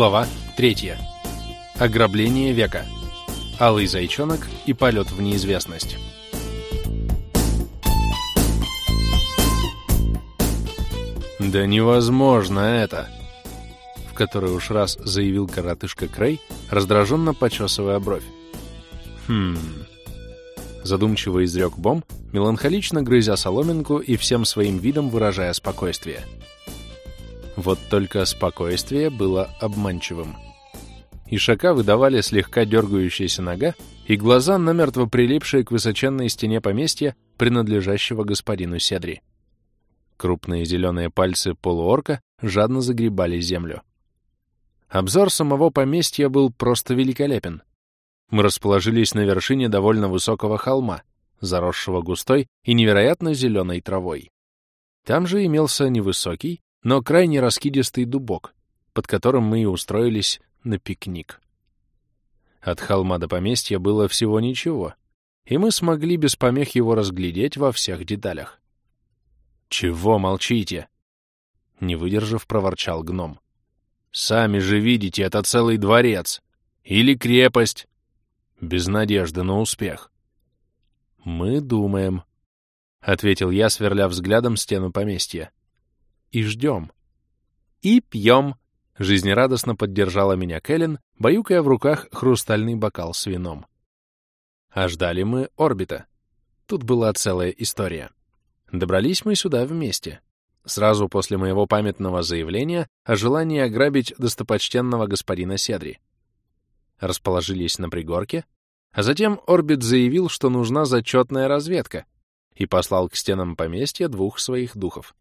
Глава 3. Ограбление века. Алый зайчонок и полет в неизвестность. «Да невозможно это!» В который уж раз заявил коротышка Крей, раздраженно почесывая бровь. «Хм...» Задумчиво изрек Бом, меланхолично грызя соломинку и всем своим видом выражая спокойствие. Вот только спокойствие было обманчивым. Ишака выдавали слегка дергающаяся нога и глаза, намертво прилипшие к высоченной стене поместья, принадлежащего господину Седри. Крупные зеленые пальцы полуорка жадно загребали землю. Обзор самого поместья был просто великолепен. Мы расположились на вершине довольно высокого холма, заросшего густой и невероятно зеленой травой. Там же имелся невысокий, но крайне раскидистый дубок, под которым мы и устроились на пикник. От холма до поместья было всего ничего, и мы смогли без помех его разглядеть во всех деталях. «Чего молчите?» Не выдержав, проворчал гном. «Сами же видите, это целый дворец. Или крепость. Без надежды на успех». «Мы думаем», — ответил я, сверля взглядом стену поместья и ждем. И пьем, — жизнерадостно поддержала меня Кэлен, баюкая в руках хрустальный бокал с вином. А ждали мы орбита. Тут была целая история. Добрались мы сюда вместе. Сразу после моего памятного заявления о желании ограбить достопочтенного господина Седри. Расположились на пригорке, а затем Орбит заявил, что нужна зачетная разведка, и послал к стенам поместья двух своих духов.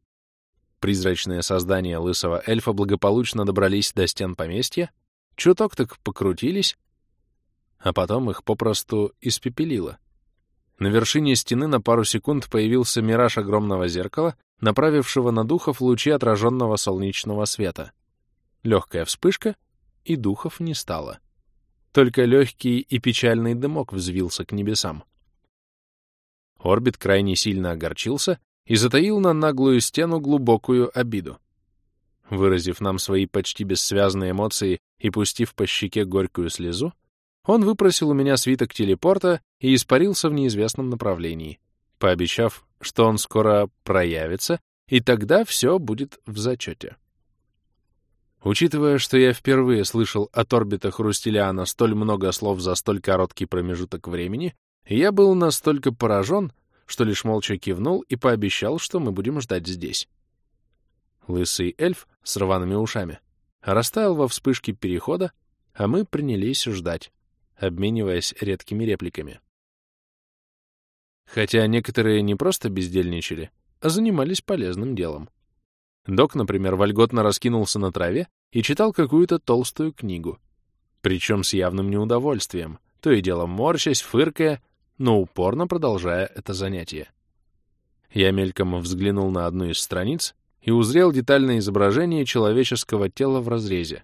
Призрачные создания лысого эльфа благополучно добрались до стен поместья, чуток так покрутились, а потом их попросту испепелило. На вершине стены на пару секунд появился мираж огромного зеркала, направившего на духов лучи отраженного солнечного света. Легкая вспышка, и духов не стало. Только легкий и печальный дымок взвился к небесам. Орбит крайне сильно огорчился и затаил на наглую стену глубокую обиду. Выразив нам свои почти бессвязные эмоции и пустив по щеке горькую слезу, он выпросил у меня свиток телепорта и испарился в неизвестном направлении, пообещав, что он скоро проявится, и тогда все будет в зачете. Учитывая, что я впервые слышал от орбита Хрустелиана столь много слов за столь короткий промежуток времени, я был настолько поражен, что лишь молча кивнул и пообещал, что мы будем ждать здесь. Лысый эльф с рваными ушами растаял во вспышке перехода, а мы принялись ждать, обмениваясь редкими репликами. Хотя некоторые не просто бездельничали, а занимались полезным делом. Док, например, вольготно раскинулся на траве и читал какую-то толстую книгу, причем с явным неудовольствием, то и дело морщась, фыркая но упорно продолжая это занятие. Я мельком взглянул на одну из страниц и узрел детальное изображение человеческого тела в разрезе.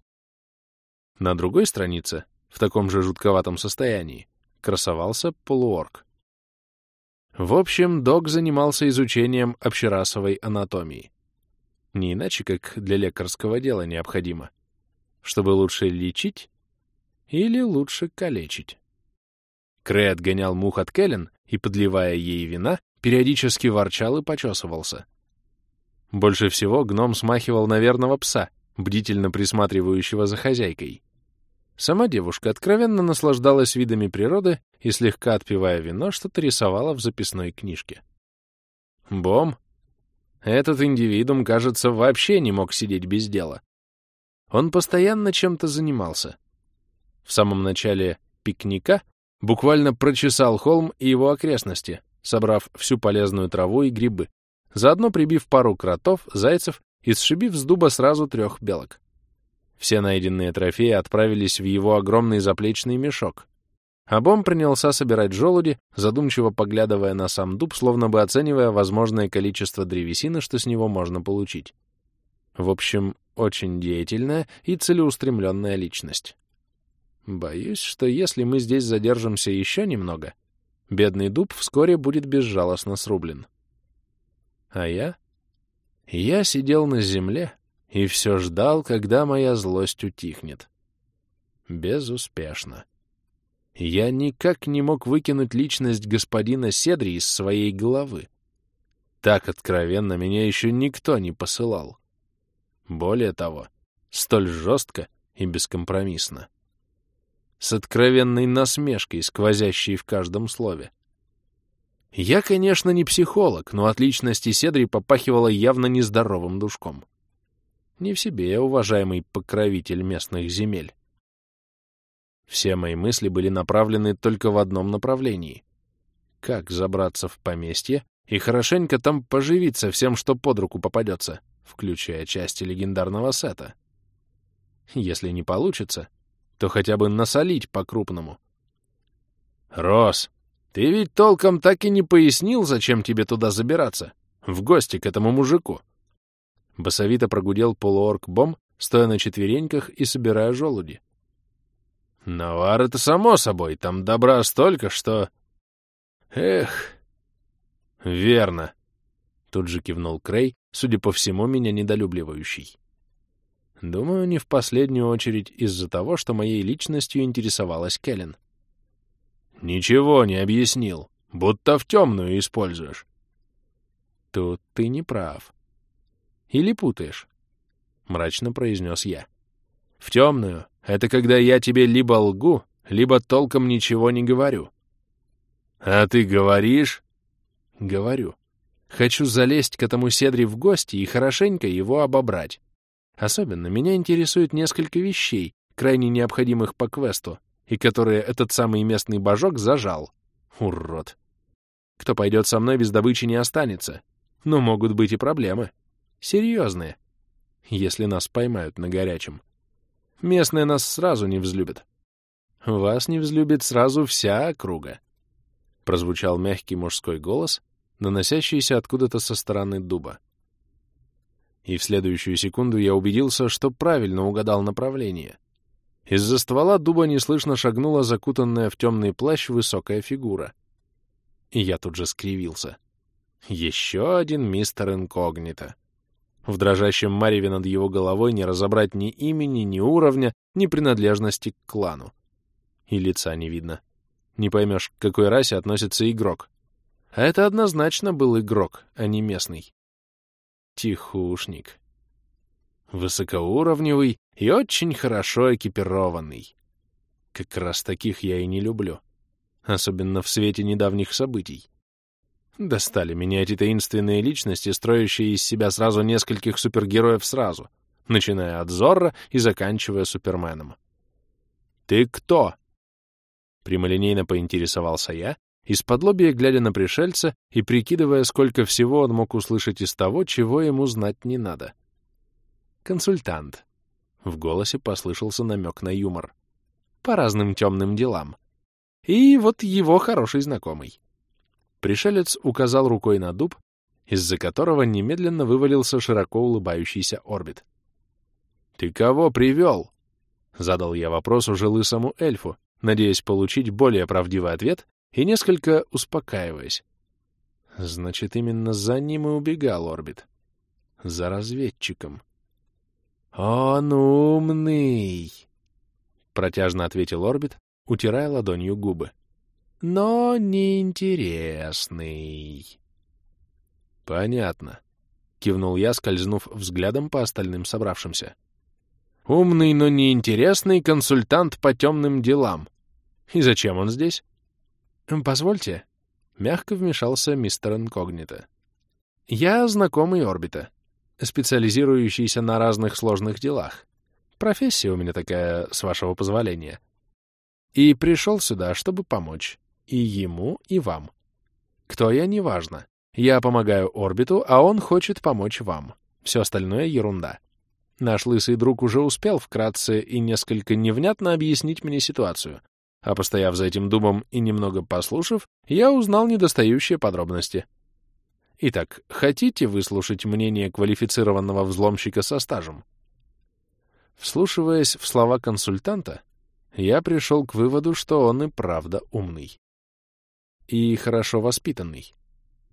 На другой странице, в таком же жутковатом состоянии, красовался полуорг. В общем, док занимался изучением общерасовой анатомии. Не иначе, как для лекарского дела необходимо. Чтобы лучше лечить или лучше калечить. Крей отгонял мух от Кэлен и, подливая ей вина, периодически ворчал и почесывался. Больше всего гном смахивал на верного пса, бдительно присматривающего за хозяйкой. Сама девушка откровенно наслаждалась видами природы и, слегка отпивая вино, что-то рисовала в записной книжке. Бом. Этот индивидуум, кажется, вообще не мог сидеть без дела. Он постоянно чем-то занимался. В самом начале пикника Буквально прочесал холм и его окрестности, собрав всю полезную траву и грибы, заодно прибив пару кротов, зайцев и сшибив с дуба сразу трех белок. Все найденные трофеи отправились в его огромный заплечный мешок. А Бом принялся собирать желуди, задумчиво поглядывая на сам дуб, словно бы оценивая возможное количество древесины, что с него можно получить. В общем, очень деятельная и целеустремленная личность. Боюсь, что если мы здесь задержимся еще немного, бедный дуб вскоре будет безжалостно срублен. А я? Я сидел на земле и все ждал, когда моя злость утихнет. Безуспешно. Я никак не мог выкинуть личность господина Седри из своей головы. Так откровенно меня еще никто не посылал. Более того, столь жестко и бескомпромиссно. С откровенной насмешкой, сквозящей в каждом слове. Я, конечно, не психолог, но от личности Седри попахивало явно нездоровым душком. Не в себе я уважаемый покровитель местных земель. Все мои мысли были направлены только в одном направлении. Как забраться в поместье и хорошенько там поживиться всем, что под руку попадется, включая части легендарного сета. Если не получится, то хотя бы насолить по-крупному. «Рос, ты ведь толком так и не пояснил, зачем тебе туда забираться, в гости к этому мужику?» Басовито прогудел полуорк Бом, стоя на четвереньках и собирая желуди. «Навар — это само собой, там добра столько, что...» «Эх...» «Верно», — тут же кивнул Крей, судя по всему, меня недолюбливающий. Думаю, не в последнюю очередь из-за того, что моей личностью интересовалась Кэлен. «Ничего не объяснил, будто в темную используешь». «Тут ты не прав. Или путаешь?» — мрачно произнес я. «В темную — это когда я тебе либо лгу, либо толком ничего не говорю». «А ты говоришь?» «Говорю. Хочу залезть к этому Седри в гости и хорошенько его обобрать. Особенно меня интересует несколько вещей, крайне необходимых по квесту, и которые этот самый местный божок зажал. Урод. Кто пойдет со мной без добычи не останется. Но могут быть и проблемы. Серьезные. Если нас поймают на горячем. Местные нас сразу не взлюбят. Вас не взлюбит сразу вся округа. Прозвучал мягкий мужской голос, доносящийся откуда-то со стороны дуба. И в следующую секунду я убедился, что правильно угадал направление. Из-за ствола дуба неслышно шагнула закутанная в темный плащ высокая фигура. И я тут же скривился. Еще один мистер инкогнито. В дрожащем мареве над его головой не разобрать ни имени, ни уровня, ни принадлежности к клану. И лица не видно. Не поймешь, к какой расе относится игрок. А это однозначно был игрок, а не местный. Тихушник. Высокоуровневый и очень хорошо экипированный. Как раз таких я и не люблю. Особенно в свете недавних событий. Достали меня эти таинственные личности, строящие из себя сразу нескольких супергероев сразу, начиная от Зорро и заканчивая Суперменом. «Ты кто?» Прямолинейно поинтересовался я, из-под глядя на пришельца и прикидывая, сколько всего он мог услышать из того, чего ему знать не надо. «Консультант». В голосе послышался намек на юмор. «По разным темным делам. И вот его хороший знакомый». Пришелец указал рукой на дуб, из-за которого немедленно вывалился широко улыбающийся орбит. «Ты кого привел?» — задал я вопрос уже лысому эльфу, надеясь получить более правдивый ответ и несколько успокаиваясь. Значит, именно за ним и убегал орбит. За разведчиком. «Он умный!» — протяжно ответил орбит, утирая ладонью губы но неинтересный. Понятно, кивнул я, скользнув взглядом по остальным собравшимся. Умный, но неинтересный консультант по темным делам. И зачем он здесь? Позвольте, мягко вмешался мистер Инкогнито. Я знакомый орбита, специализирующийся на разных сложных делах. Профессия у меня такая, с вашего позволения. И пришел сюда, чтобы помочь. И ему, и вам. Кто я, неважно. Я помогаю орбиту, а он хочет помочь вам. Все остальное — ерунда. Наш лысый друг уже успел вкратце и несколько невнятно объяснить мне ситуацию. А постояв за этим дубом и немного послушав, я узнал недостающие подробности. Итак, хотите выслушать мнение квалифицированного взломщика со стажем? Вслушиваясь в слова консультанта, я пришел к выводу, что он и правда умный и хорошо воспитанный,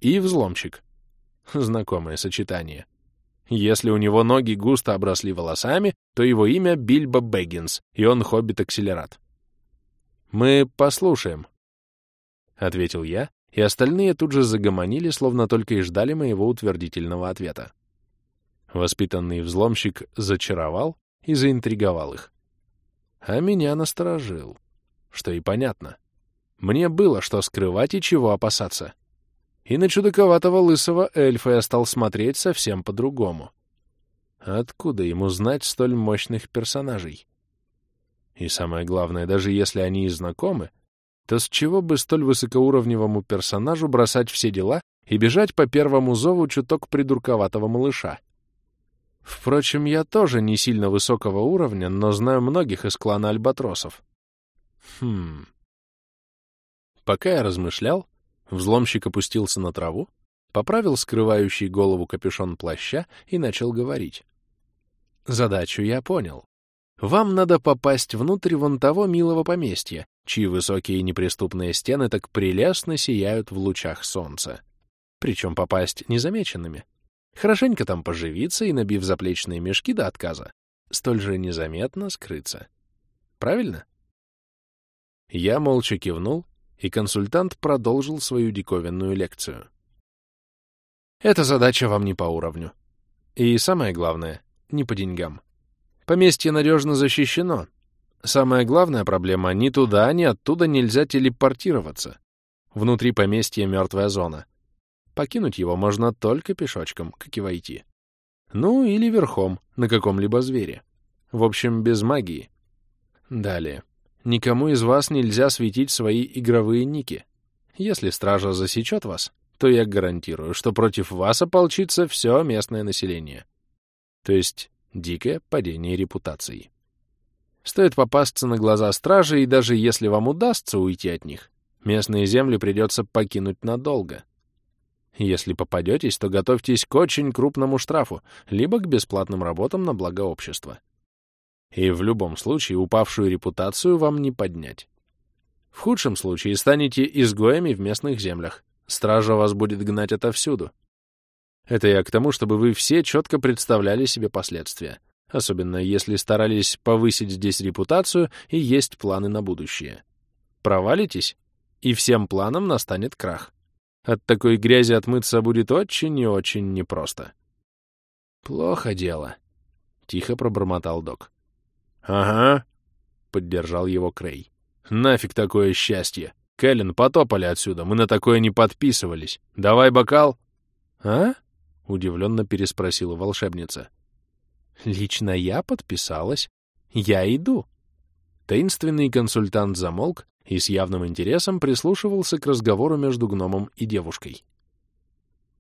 и взломщик. Знакомое сочетание. Если у него ноги густо обросли волосами, то его имя Бильбо Бэггинс, и он хоббит-акселерат. «Мы послушаем», — ответил я, и остальные тут же загомонили, словно только и ждали моего утвердительного ответа. Воспитанный взломщик зачаровал и заинтриговал их. А меня насторожил, что и понятно. Мне было что скрывать и чего опасаться. И на чудаковатого лысого эльфа я стал смотреть совсем по-другому. Откуда ему знать столь мощных персонажей? И самое главное, даже если они и знакомы, то с чего бы столь высокоуровневому персонажу бросать все дела и бежать по первому зову чуток придурковатого малыша? Впрочем, я тоже не сильно высокого уровня, но знаю многих из клана альбатросов. Хм... Пока я размышлял, Взломщик опустился на траву, поправил скрывающий голову капюшон плаща и начал говорить. «Задачу я понял. Вам надо попасть внутрь вон того милого поместья, чьи высокие неприступные стены так прелестно сияют в лучах солнца. Причем попасть незамеченными. Хорошенько там поживиться и, набив заплечные мешки до отказа, столь же незаметно скрыться. Правильно? Я молча кивнул и консультант продолжил свою диковинную лекцию. Эта задача вам не по уровню. И самое главное, не по деньгам. Поместье надежно защищено. Самая главная проблема — ни туда, ни оттуда нельзя телепортироваться. Внутри поместья мертвая зона. Покинуть его можно только пешочком, как и войти. Ну, или верхом, на каком-либо звере. В общем, без магии. Далее. Никому из вас нельзя светить свои игровые ники. Если стража засечет вас, то я гарантирую, что против вас ополчится все местное население. То есть дикое падение репутации. Стоит попасться на глаза стражи, и даже если вам удастся уйти от них, местные земли придется покинуть надолго. Если попадетесь, то готовьтесь к очень крупному штрафу, либо к бесплатным работам на благо общества. И в любом случае упавшую репутацию вам не поднять. В худшем случае станете изгоями в местных землях. Стража вас будет гнать отовсюду. Это я к тому, чтобы вы все четко представляли себе последствия, особенно если старались повысить здесь репутацию и есть планы на будущее. Провалитесь, и всем планам настанет крах. От такой грязи отмыться будет очень и очень непросто. «Плохо дело», — тихо пробормотал док. «Ага», — поддержал его Крей. «Нафиг такое счастье! Кэлен, потопали отсюда, мы на такое не подписывались. Давай бокал!» «А?» — удивленно переспросила волшебница. «Лично я подписалась. Я иду». Таинственный консультант замолк и с явным интересом прислушивался к разговору между гномом и девушкой.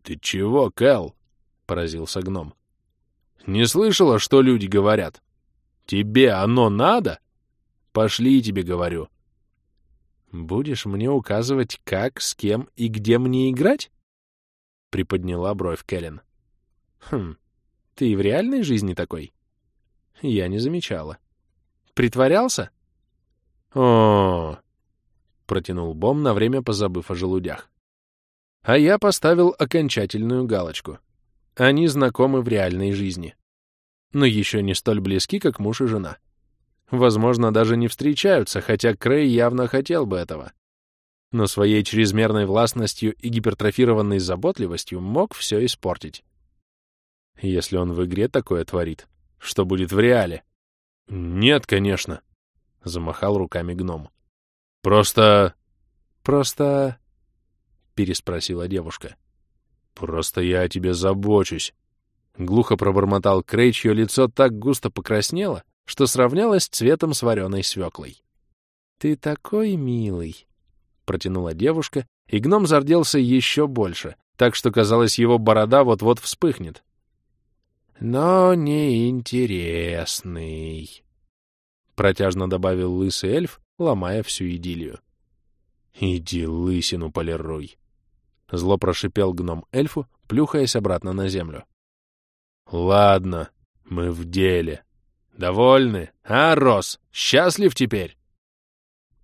«Ты чего, Кэл?» — поразился гном. «Не слышала, что люди говорят?» Тебе оно надо? Пошли, тебе говорю. Будешь мне указывать, как, с кем и где мне играть? Приподняла бровь Кэлен. Хм, ты и в реальной жизни такой? Я не замечала. Притворялся? О, протянул Бом на время позабыв о желудях. А я поставил окончательную галочку. Они знакомы в реальной жизни но еще не столь близки, как муж и жена. Возможно, даже не встречаются, хотя Крей явно хотел бы этого. Но своей чрезмерной властностью и гипертрофированной заботливостью мог все испортить. Если он в игре такое творит, что будет в реале? Нет, конечно, — замахал руками гном. Просто... Просто... — переспросила девушка. Просто я о тебе забочусь. Глухо пробормотал Крей, чье лицо так густо покраснело, что сравнялось цветом с вареной свеклой. «Ты такой милый!» — протянула девушка, и гном зарделся еще больше, так что, казалось, его борода вот-вот вспыхнет. «Но неинтересный!» — протяжно добавил лысый эльф, ломая всю идиллию. «Иди лысину полируй!» — зло прошипел гном эльфу, плюхаясь обратно на землю. Ладно, мы в деле. Довольны? А, Рос, счастлив теперь?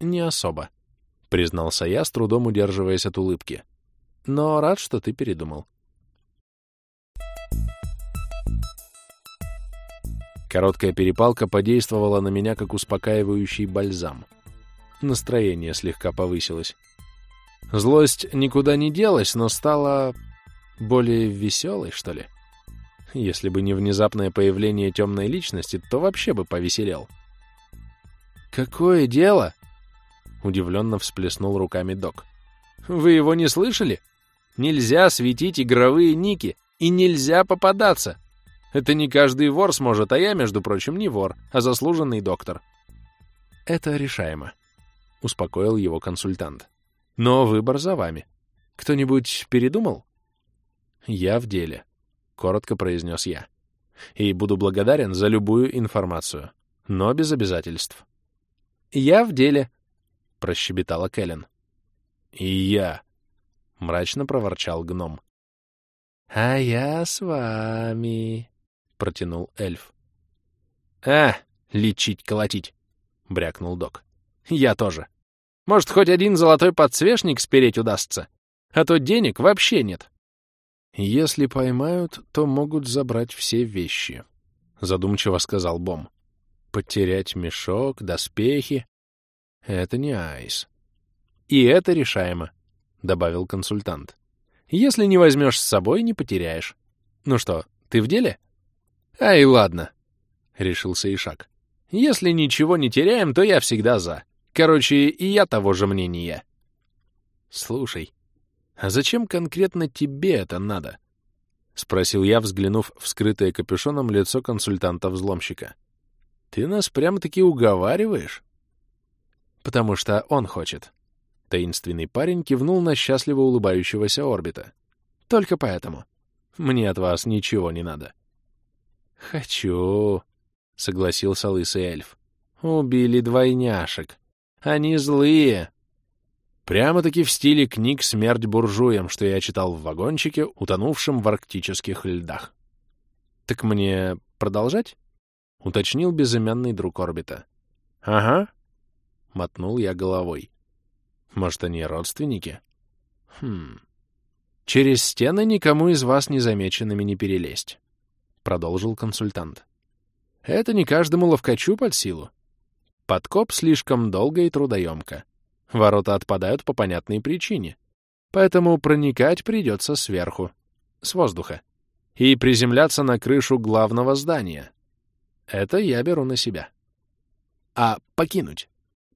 Не особо, признался я, с трудом удерживаясь от улыбки. Но рад, что ты передумал. Короткая перепалка подействовала на меня как успокаивающий бальзам. Настроение слегка повысилось. Злость никуда не делась, но стала более веселой, что ли. Если бы не внезапное появление темной личности, то вообще бы повеселел. «Какое дело?» — удивленно всплеснул руками док. «Вы его не слышали? Нельзя светить игровые ники, и нельзя попадаться. Это не каждый вор сможет, а я, между прочим, не вор, а заслуженный доктор». «Это решаемо», — успокоил его консультант. «Но выбор за вами. Кто-нибудь передумал?» «Я в деле», — коротко произнес я. «И буду благодарен за любую информацию, но без обязательств». «Я в деле», — прощебетала Кэлен. «И я», — мрачно проворчал гном. «А я с вами», — протянул эльф. «А, лечить, колотить», — брякнул док. «Я тоже. Может, хоть один золотой подсвечник спереть удастся, а то денег вообще нет». «Если поймают, то могут забрать все вещи», — задумчиво сказал Бом. «Потерять мешок, доспехи — это не айс». «И это решаемо», — добавил консультант. «Если не возьмешь с собой, не потеряешь. Ну что, ты в деле?» «Ай, ладно», — решился Ишак. «Если ничего не теряем, то я всегда за. Короче, и я того же мнения». «Слушай, «А зачем конкретно тебе это надо?» — спросил я, взглянув в скрытое капюшоном лицо консультанта-взломщика. «Ты нас прямо-таки уговариваешь?» «Потому что он хочет». Таинственный парень кивнул на счастливо улыбающегося орбита. «Только поэтому. Мне от вас ничего не надо». «Хочу», — согласился лысый эльф. «Убили двойняшек. Они злые, Прямо-таки в стиле книг «Смерть буржуям», что я читал в вагончике, утонувшем в арктических льдах. «Так мне продолжать?» — уточнил безымянный друг орбита. «Ага», — мотнул я головой. «Может, они родственники?» «Хм...» «Через стены никому из вас незамеченными не перелезть», — продолжил консультант. «Это не каждому ловкачу под силу. Подкоп слишком долго и трудоемко. Ворота отпадают по понятной причине. Поэтому проникать придется сверху, с воздуха, и приземляться на крышу главного здания. Это я беру на себя. А покинуть?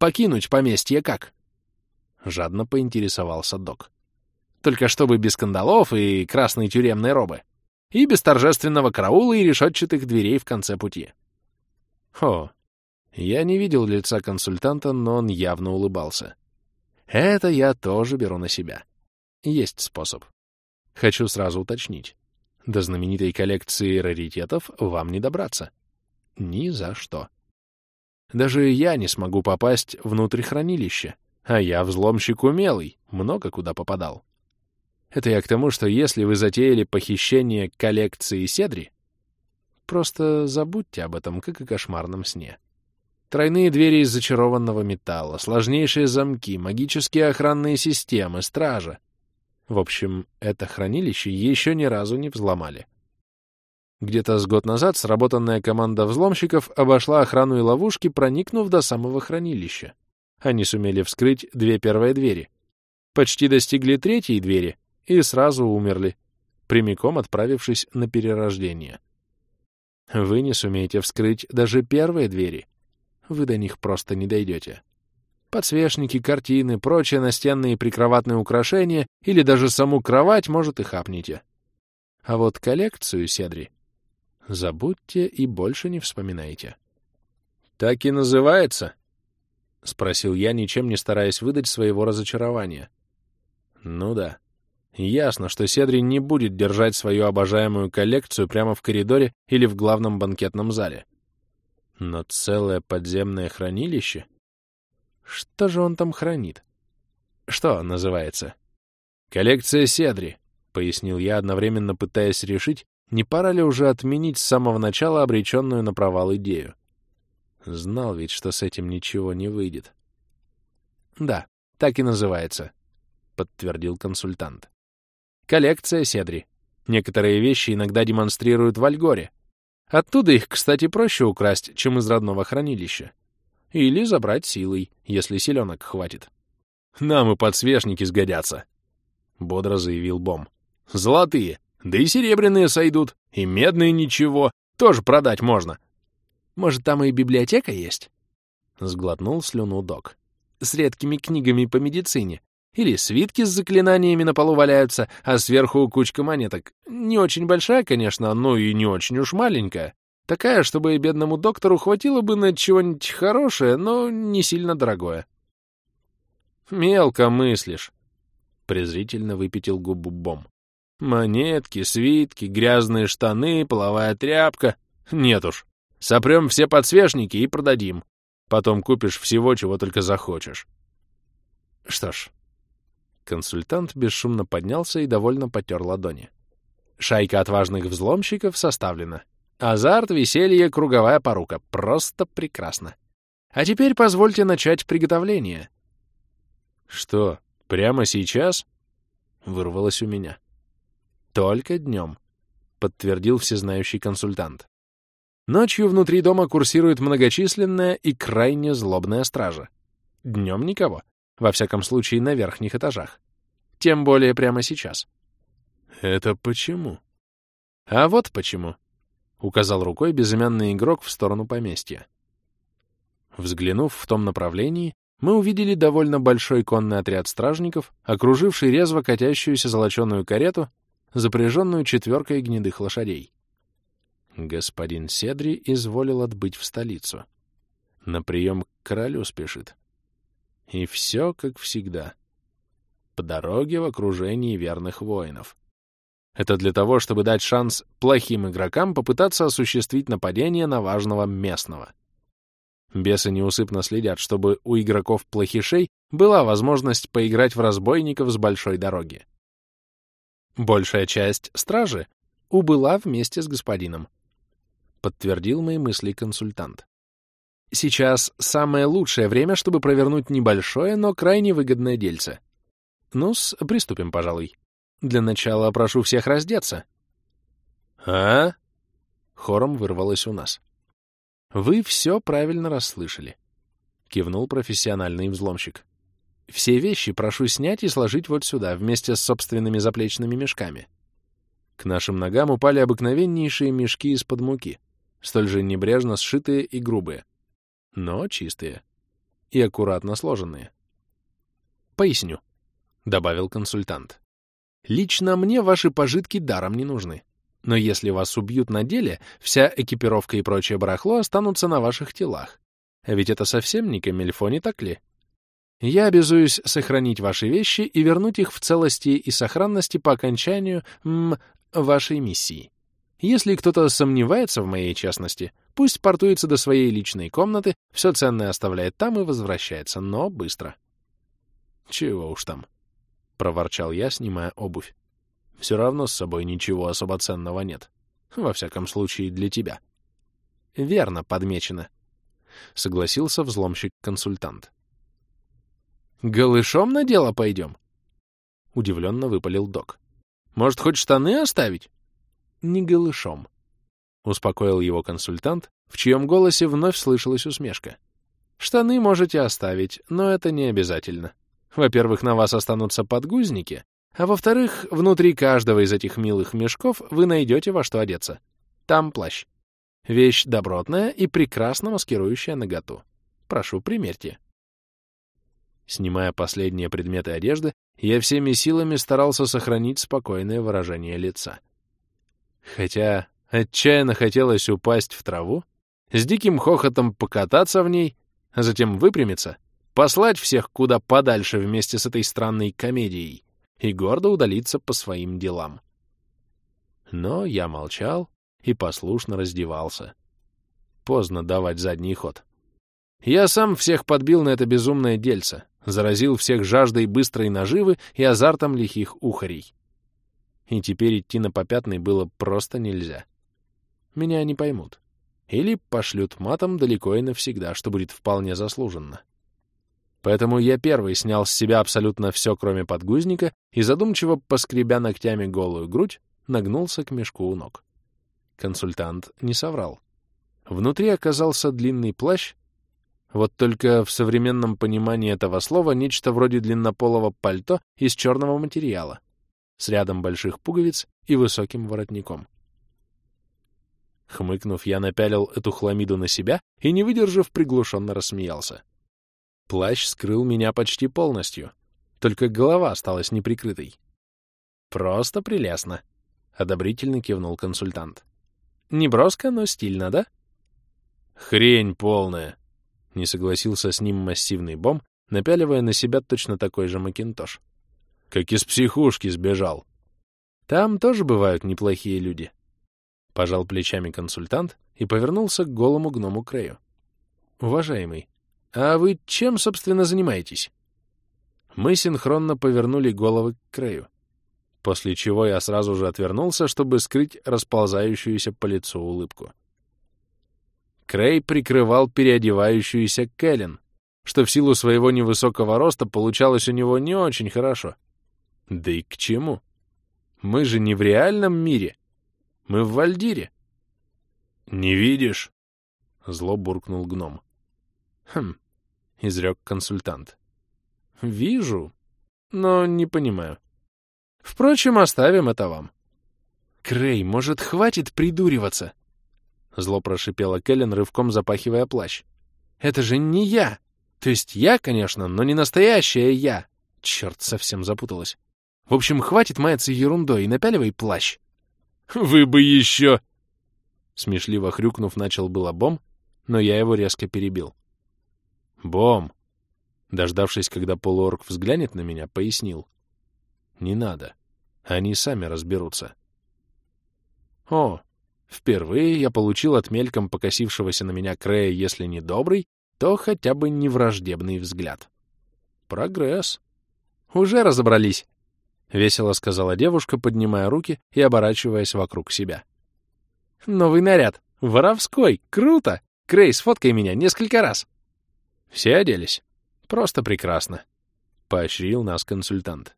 Покинуть поместье как? Жадно поинтересовался док. Только чтобы без скандалов и красной тюремной робы. И без торжественного караула и решетчатых дверей в конце пути. О, я не видел лица консультанта, но он явно улыбался. Это я тоже беру на себя. Есть способ. Хочу сразу уточнить. До знаменитой коллекции раритетов вам не добраться. Ни за что. Даже я не смогу попасть внутрь хранилища, а я взломщик умелый, много куда попадал. Это я к тому, что если вы затеяли похищение коллекции Седри, просто забудьте об этом, как о кошмарном сне. Тройные двери из зачарованного металла, сложнейшие замки, магические охранные системы, стража. В общем, это хранилище еще ни разу не взломали. Где-то с год назад сработанная команда взломщиков обошла охрану и ловушки, проникнув до самого хранилища. Они сумели вскрыть две первые двери. Почти достигли третьей двери и сразу умерли, прямиком отправившись на перерождение. Вы не сумеете вскрыть даже первые двери, вы до них просто не дойдете. Подсвечники, картины, прочие настенные прикроватные украшения или даже саму кровать, может, и хапнете. А вот коллекцию Седри забудьте и больше не вспоминайте. — Так и называется? — спросил я, ничем не стараясь выдать своего разочарования. — Ну да. Ясно, что Седри не будет держать свою обожаемую коллекцию прямо в коридоре или в главном банкетном зале. Но целое подземное хранилище? Что же он там хранит? Что называется? Коллекция Седри, — пояснил я, одновременно пытаясь решить, не пора ли уже отменить с самого начала обреченную на провал идею. Знал ведь, что с этим ничего не выйдет. Да, так и называется, — подтвердил консультант. Коллекция Седри. Некоторые вещи иногда демонстрируют в Альгоре, Оттуда их, кстати, проще украсть, чем из родного хранилища. Или забрать силой, если селенок хватит. Нам и подсвечники сгодятся, — бодро заявил Бом. Золотые, да и серебряные сойдут, и медные ничего, тоже продать можно. Может, там и библиотека есть? Сглотнул слюну док. С редкими книгами по медицине. Или свитки с заклинаниями на полу валяются, а сверху кучка монеток. Не очень большая, конечно, но и не очень уж маленькая. Такая, чтобы бедному доктору хватило бы на чего-нибудь хорошее, но не сильно дорогое. «Мелко мыслишь», — презрительно выпятил губу Бом. «Монетки, свитки, грязные штаны, половая тряпка. Нет уж. Сопрем все подсвечники и продадим. Потом купишь всего, чего только захочешь». Что ж, Консультант бесшумно поднялся и довольно потер ладони. Шайка отважных взломщиков составлена. Азарт, веселье, круговая порука. Просто прекрасно. А теперь позвольте начать приготовление. Что, прямо сейчас? Вырвалось у меня. Только днем, подтвердил всезнающий консультант. Ночью внутри дома курсирует многочисленная и крайне злобная стража. Днем никого. Во всяком случае, на верхних этажах. Тем более прямо сейчас. Это почему? А вот почему. Указал рукой безымянный игрок в сторону поместья. Взглянув в том направлении, мы увидели довольно большой конный отряд стражников, окруживший резво катящуюся золоченую карету, запряженную четверкой гнедых лошадей. Господин Седри изволил отбыть в столицу. На прием к королю спешит. И все как всегда. По дороге в окружении верных воинов. Это для того, чтобы дать шанс плохим игрокам попытаться осуществить нападение на важного местного. Бесы неусыпно следят, чтобы у игроков-плохишей была возможность поиграть в разбойников с большой дороги. Большая часть стражи убыла вместе с господином. Подтвердил мои мысли консультант. Сейчас самое лучшее время, чтобы провернуть небольшое, но крайне выгодное дельце. ну приступим, пожалуй. Для начала прошу всех раздеться. «А?» — хором вырвалось у нас. «Вы все правильно расслышали», — кивнул профессиональный взломщик. «Все вещи прошу снять и сложить вот сюда, вместе с собственными заплечными мешками». К нашим ногам упали обыкновеннейшие мешки из-под муки, столь же небрежно сшитые и грубые но чистые и аккуратно сложенные. «Поясню», — добавил консультант. «Лично мне ваши пожитки даром не нужны. Но если вас убьют на деле, вся экипировка и прочее барахло останутся на ваших телах. Ведь это совсем не камельфо, не так ли? Я обязуюсь сохранить ваши вещи и вернуть их в целости и сохранности по окончанию м, вашей миссии. Если кто-то сомневается в моей честности, пусть портуется до своей личной комнаты, все ценное оставляет там и возвращается, но быстро. Чего уж там, — проворчал я, снимая обувь. Все равно с собой ничего особо ценного нет. Во всяком случае, для тебя. Верно подмечено, — согласился взломщик-консультант. Голышом на дело пойдем? Удивленно выпалил док. Может, хоть штаны оставить? не голышом. Успокоил его консультант, в чьем голосе вновь слышалась усмешка. Штаны можете оставить, но это не обязательно. Во-первых, на вас останутся подгузники, а во-вторых, внутри каждого из этих милых мешков вы найдете во что одеться. Там плащ. Вещь добротная и прекрасно маскирующая наготу. Прошу, примерьте. Снимая последние предметы одежды, я всеми силами старался сохранить спокойное выражение лица. Хотя отчаянно хотелось упасть в траву, с диким хохотом покататься в ней, а затем выпрямиться, послать всех куда подальше вместе с этой странной комедией и гордо удалиться по своим делам. Но я молчал и послушно раздевался. Поздно давать задний ход. Я сам всех подбил на это безумное дельце, заразил всех жаждой быстрой наживы и азартом лихих ухарей и теперь идти на попятный было просто нельзя. Меня не поймут. Или пошлют матом далеко и навсегда, что будет вполне заслуженно. Поэтому я первый снял с себя абсолютно все, кроме подгузника, и задумчиво, поскребя ногтями голую грудь, нагнулся к мешку у ног. Консультант не соврал. Внутри оказался длинный плащ, вот только в современном понимании этого слова нечто вроде длиннополого пальто из черного материала, с рядом больших пуговиц и высоким воротником. Хмыкнув, я напялил эту хламиду на себя и, не выдержав, приглушенно рассмеялся. Плащ скрыл меня почти полностью, только голова осталась неприкрытой. «Просто прелестно», — одобрительно кивнул консультант. «Не броско, но стильно, да?» «Хрень полная!» — не согласился с ним массивный бом, напяливая на себя точно такой же макинтош. «Как из психушки сбежал!» «Там тоже бывают неплохие люди», — пожал плечами консультант и повернулся к голому гному Крею. «Уважаемый, а вы чем, собственно, занимаетесь?» Мы синхронно повернули головы к Крею, после чего я сразу же отвернулся, чтобы скрыть расползающуюся по лицу улыбку. Крей прикрывал переодевающуюся Кэлен, что в силу своего невысокого роста получалось у него не очень хорошо. Да и к чему? Мы же не в реальном мире. Мы в Вальдире. «Не видишь?» — зло буркнул гном. «Хм», — изрек консультант. «Вижу, но не понимаю. Впрочем, оставим это вам». «Крей, может, хватит придуриваться?» Зло прошипела Кэлен, рывком запахивая плащ. «Это же не я! То есть я, конечно, но не настоящая я! Черт, совсем запуталась. В общем, хватит маяться ерундой и напяливай плащ!» «Вы бы еще!» Смешливо хрюкнув, начал было Бом, но я его резко перебил. «Бом!» Дождавшись, когда полуорг взглянет на меня, пояснил. «Не надо. Они сами разберутся». «О, Впервые я получил от мельком покосившегося на меня Крея, если не добрый, то хотя бы не враждебный взгляд. Прогресс. Уже разобрались, — весело сказала девушка, поднимая руки и оборачиваясь вокруг себя. Новый наряд. Воровской. Круто. Крей, сфоткай меня несколько раз. Все оделись. Просто прекрасно. Поощрил нас консультант.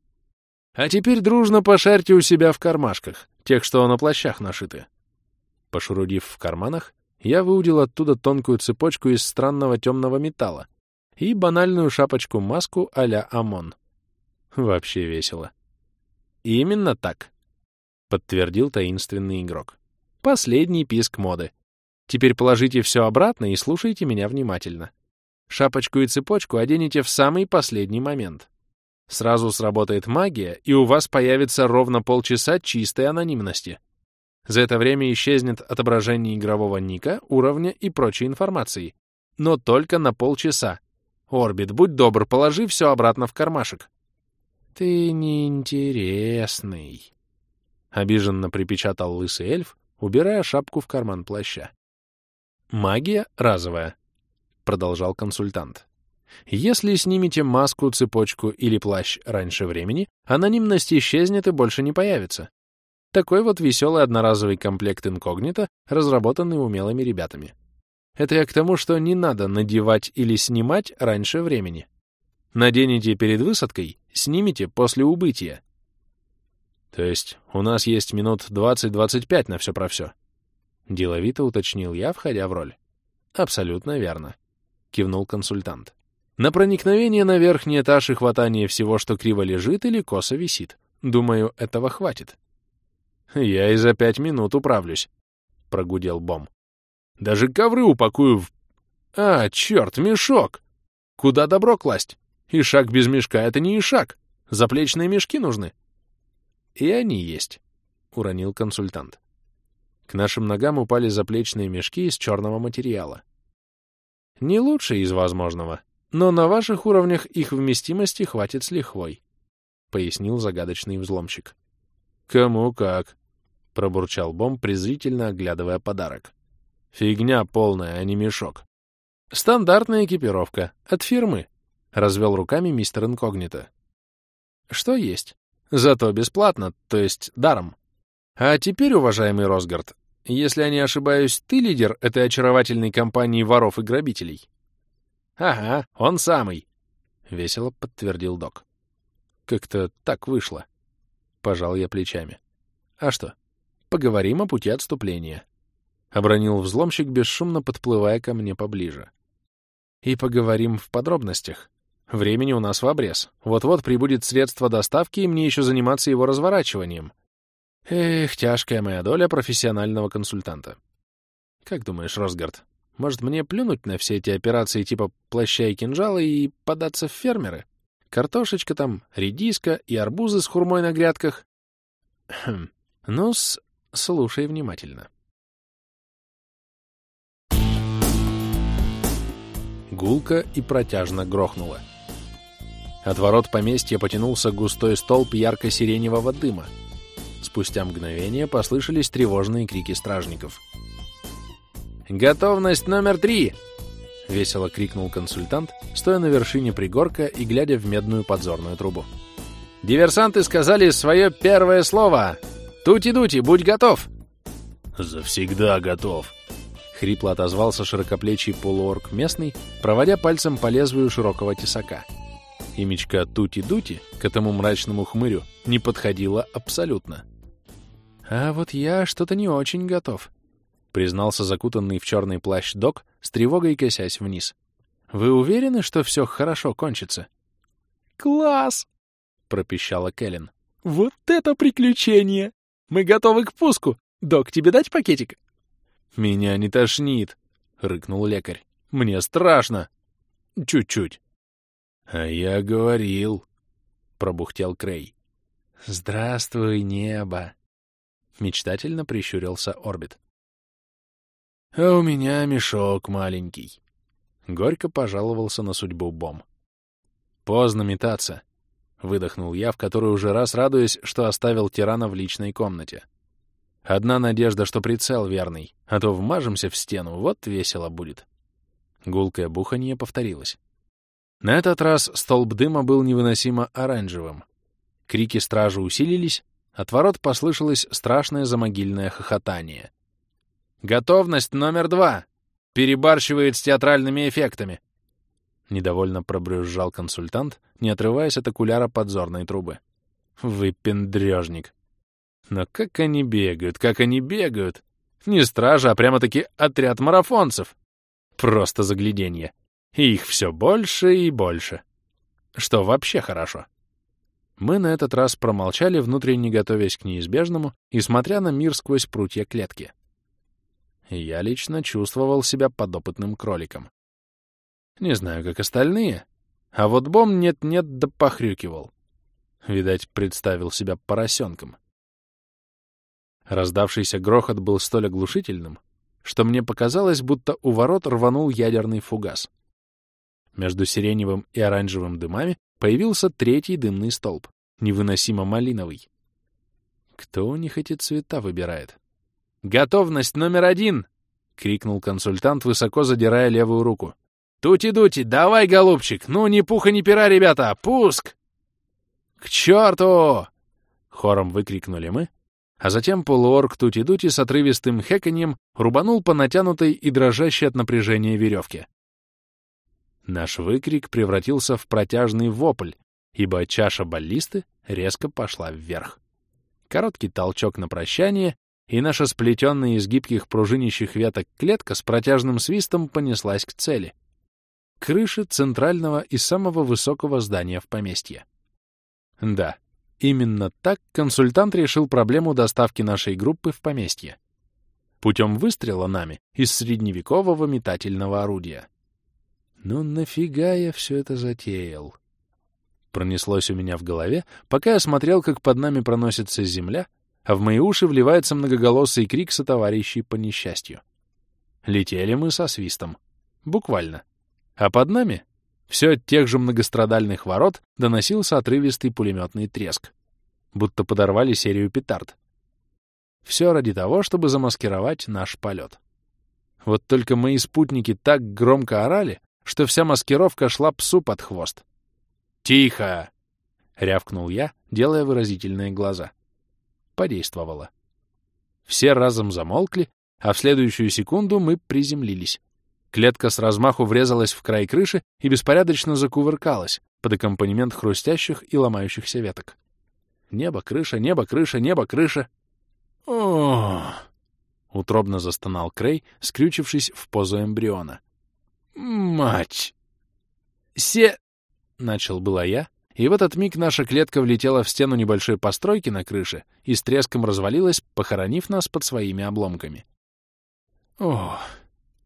А теперь дружно пошарьте у себя в кармашках, тех, что на плащах нашиты. Пошурудив в карманах, я выудил оттуда тонкую цепочку из странного темного металла и банальную шапочку-маску а-ля ОМОН. Вообще весело. «Именно так», — подтвердил таинственный игрок. «Последний писк моды. Теперь положите все обратно и слушайте меня внимательно. Шапочку и цепочку оденете в самый последний момент. Сразу сработает магия, и у вас появится ровно полчаса чистой анонимности. За это время исчезнет отображение игрового ника, уровня и прочей информации. Но только на полчаса. Орбит, будь добр, положи все обратно в кармашек. Ты неинтересный. Обиженно припечатал лысый эльф, убирая шапку в карман плаща. Магия разовая, продолжал консультант. Если снимете маску, цепочку или плащ раньше времени, анонимность исчезнет и больше не появится. Такой вот веселый одноразовый комплект инкогнито, разработанный умелыми ребятами. Это я к тому, что не надо надевать или снимать раньше времени. Наденете перед высадкой, снимите после убытия. То есть у нас есть минут 20-25 на все про все. Деловито уточнил я, входя в роль. Абсолютно верно. Кивнул консультант. На проникновение на верхний этаж и хватание всего, что криво лежит или косо висит. Думаю, этого хватит. «Я и за пять минут управлюсь», — прогудел Бом. «Даже ковры упакую в... А, черт, мешок! Куда добро класть? И шаг без мешка — это не и шаг. Заплечные мешки нужны». «И они есть», — уронил консультант. К нашим ногам упали заплечные мешки из черного материала. Не лучшие из возможного, но на ваших уровнях их вместимости хватит с лихвой, — пояснил загадочный взломщик. «Кому как», — пробурчал Бом, презрительно оглядывая подарок. «Фигня полная, а не мешок». «Стандартная экипировка. От фирмы», — развел руками мистер Инкогнито. «Что есть? Зато бесплатно, то есть даром. А теперь, уважаемый Росгард, если я не ошибаюсь, ты лидер этой очаровательной компании воров и грабителей?» «Ага, он самый», — весело подтвердил док. «Как-то так вышло», — пожал я плечами. «А что, поговорим о пути отступления. Обронил взломщик, бесшумно подплывая ко мне поближе. И поговорим в подробностях. Времени у нас в обрез. Вот-вот прибудет средство доставки, и мне еще заниматься его разворачиванием. Эх, тяжкая моя доля профессионального консультанта. Как думаешь, Росгард, может мне плюнуть на все эти операции типа плаща и кинжала и податься в фермеры? Картошечка там, редиска и арбузы с хурмой на грядках. Хм. ну -с, слушай внимательно. Гулко и протяжно грохнуло. От ворот поместья потянулся густой столб ярко-сиреневого дыма. Спустя мгновение послышались тревожные крики стражников. «Готовность номер три!» — весело крикнул консультант, стоя на вершине пригорка и глядя в медную подзорную трубу. «Диверсанты сказали свое первое слово! Тути-дути, будь готов!» «Завсегда готов!» — хрипло отозвался широкоплечий полуорг местный, проводя пальцем по лезвию широкого тесака. Имечка Тути-Дути к этому мрачному хмырю не подходила абсолютно. «А вот я что-то не очень готов», — признался закутанный в черный плащ док, с тревогой косясь вниз. «Вы уверены, что все хорошо кончится?» «Класс!» — пропищала Кэлен. «Вот это приключение! Мы готовы к пуску! Док, тебе дать пакетик?» «Меня не тошнит», — рыкнул лекарь. «Мне страшно». «Чуть-чуть». «А я говорил», — пробухтел Крей. «Здравствуй, небо!» — мечтательно прищурился Орбит. «А у меня мешок маленький», — горько пожаловался на судьбу Бом. «Поздно метаться», — выдохнул я, в который уже раз радуясь, что оставил тирана в личной комнате. «Одна надежда, что прицел верный, а то вмажемся в стену, вот весело будет». Гулкое буханье повторилось. На этот раз столб дыма был невыносимо оранжевым. Крики стражи усилились, от ворот послышалось страшное замогильное хохотание. «Готовность номер два! Перебарщивает с театральными эффектами!» Недовольно пробрюзжал консультант, не отрываясь от окуляра подзорной трубы. «Выпендрежник!» Но как они бегают, как они бегают! Не стража, а прямо-таки отряд марафонцев! Просто загляденье! И их все больше и больше. Что вообще хорошо. Мы на этот раз промолчали, внутренне готовясь к неизбежному и смотря на мир сквозь прутья клетки. Я лично чувствовал себя подопытным кроликом. Не знаю, как остальные, а вот Бом нет-нет да похрюкивал. Видать, представил себя поросенком. Раздавшийся грохот был столь оглушительным, что мне показалось, будто у ворот рванул ядерный фугас — между сиреневым и оранжевым дымами появился третий дымный столб, невыносимо малиновый. Кто у них эти цвета выбирает? «Готовность номер один!» — крикнул консультант, высоко задирая левую руку. «Тути-дути, давай, голубчик! Ну, ни пуха, ни пера, ребята! Пуск!» «К черту!» — хором выкрикнули мы, а затем полуорг Тути-дути с отрывистым хэканьем рубанул по натянутой и дрожащей от напряжения веревке. Наш выкрик превратился в протяжный вопль, ибо чаша баллисты резко пошла вверх. Короткий толчок на прощание, и наша сплетенная из гибких пружинищих веток клетка с протяжным свистом понеслась к цели — крыше центрального и самого высокого здания в поместье. Да, именно так консультант решил проблему доставки нашей группы в поместье. Путем выстрела нами из средневекового метательного орудия. Ну нафига я все это затеял? Пронеслось у меня в голове, пока я смотрел, как под нами проносится земля, а в мои уши вливается многоголосый крик сотоварищей по несчастью. Летели мы со свистом. Буквально. А под нами все от тех же многострадальных ворот доносился отрывистый пулеметный треск. Будто подорвали серию петард. Все ради того, чтобы замаскировать наш полет. Вот только мои спутники так громко орали, что вся маскировка шла псу под хвост. «Тихо!» — рявкнул я, делая выразительные глаза. Подействовало. Все разом замолкли, а в следующую секунду мы приземлились. Клетка с размаху врезалась в край крыши и беспорядочно закувыркалась под аккомпанемент хрустящих и ломающихся веток. Небо, крыша, небо, крыша, небо, крыша. О! Утробно застонал Крей, скрючившись в позу эмбриона. Мать! Се... Начал была я, и в этот миг наша клетка влетела в стену небольшой постройки на крыше и с треском развалилась, похоронив нас под своими обломками. Ох!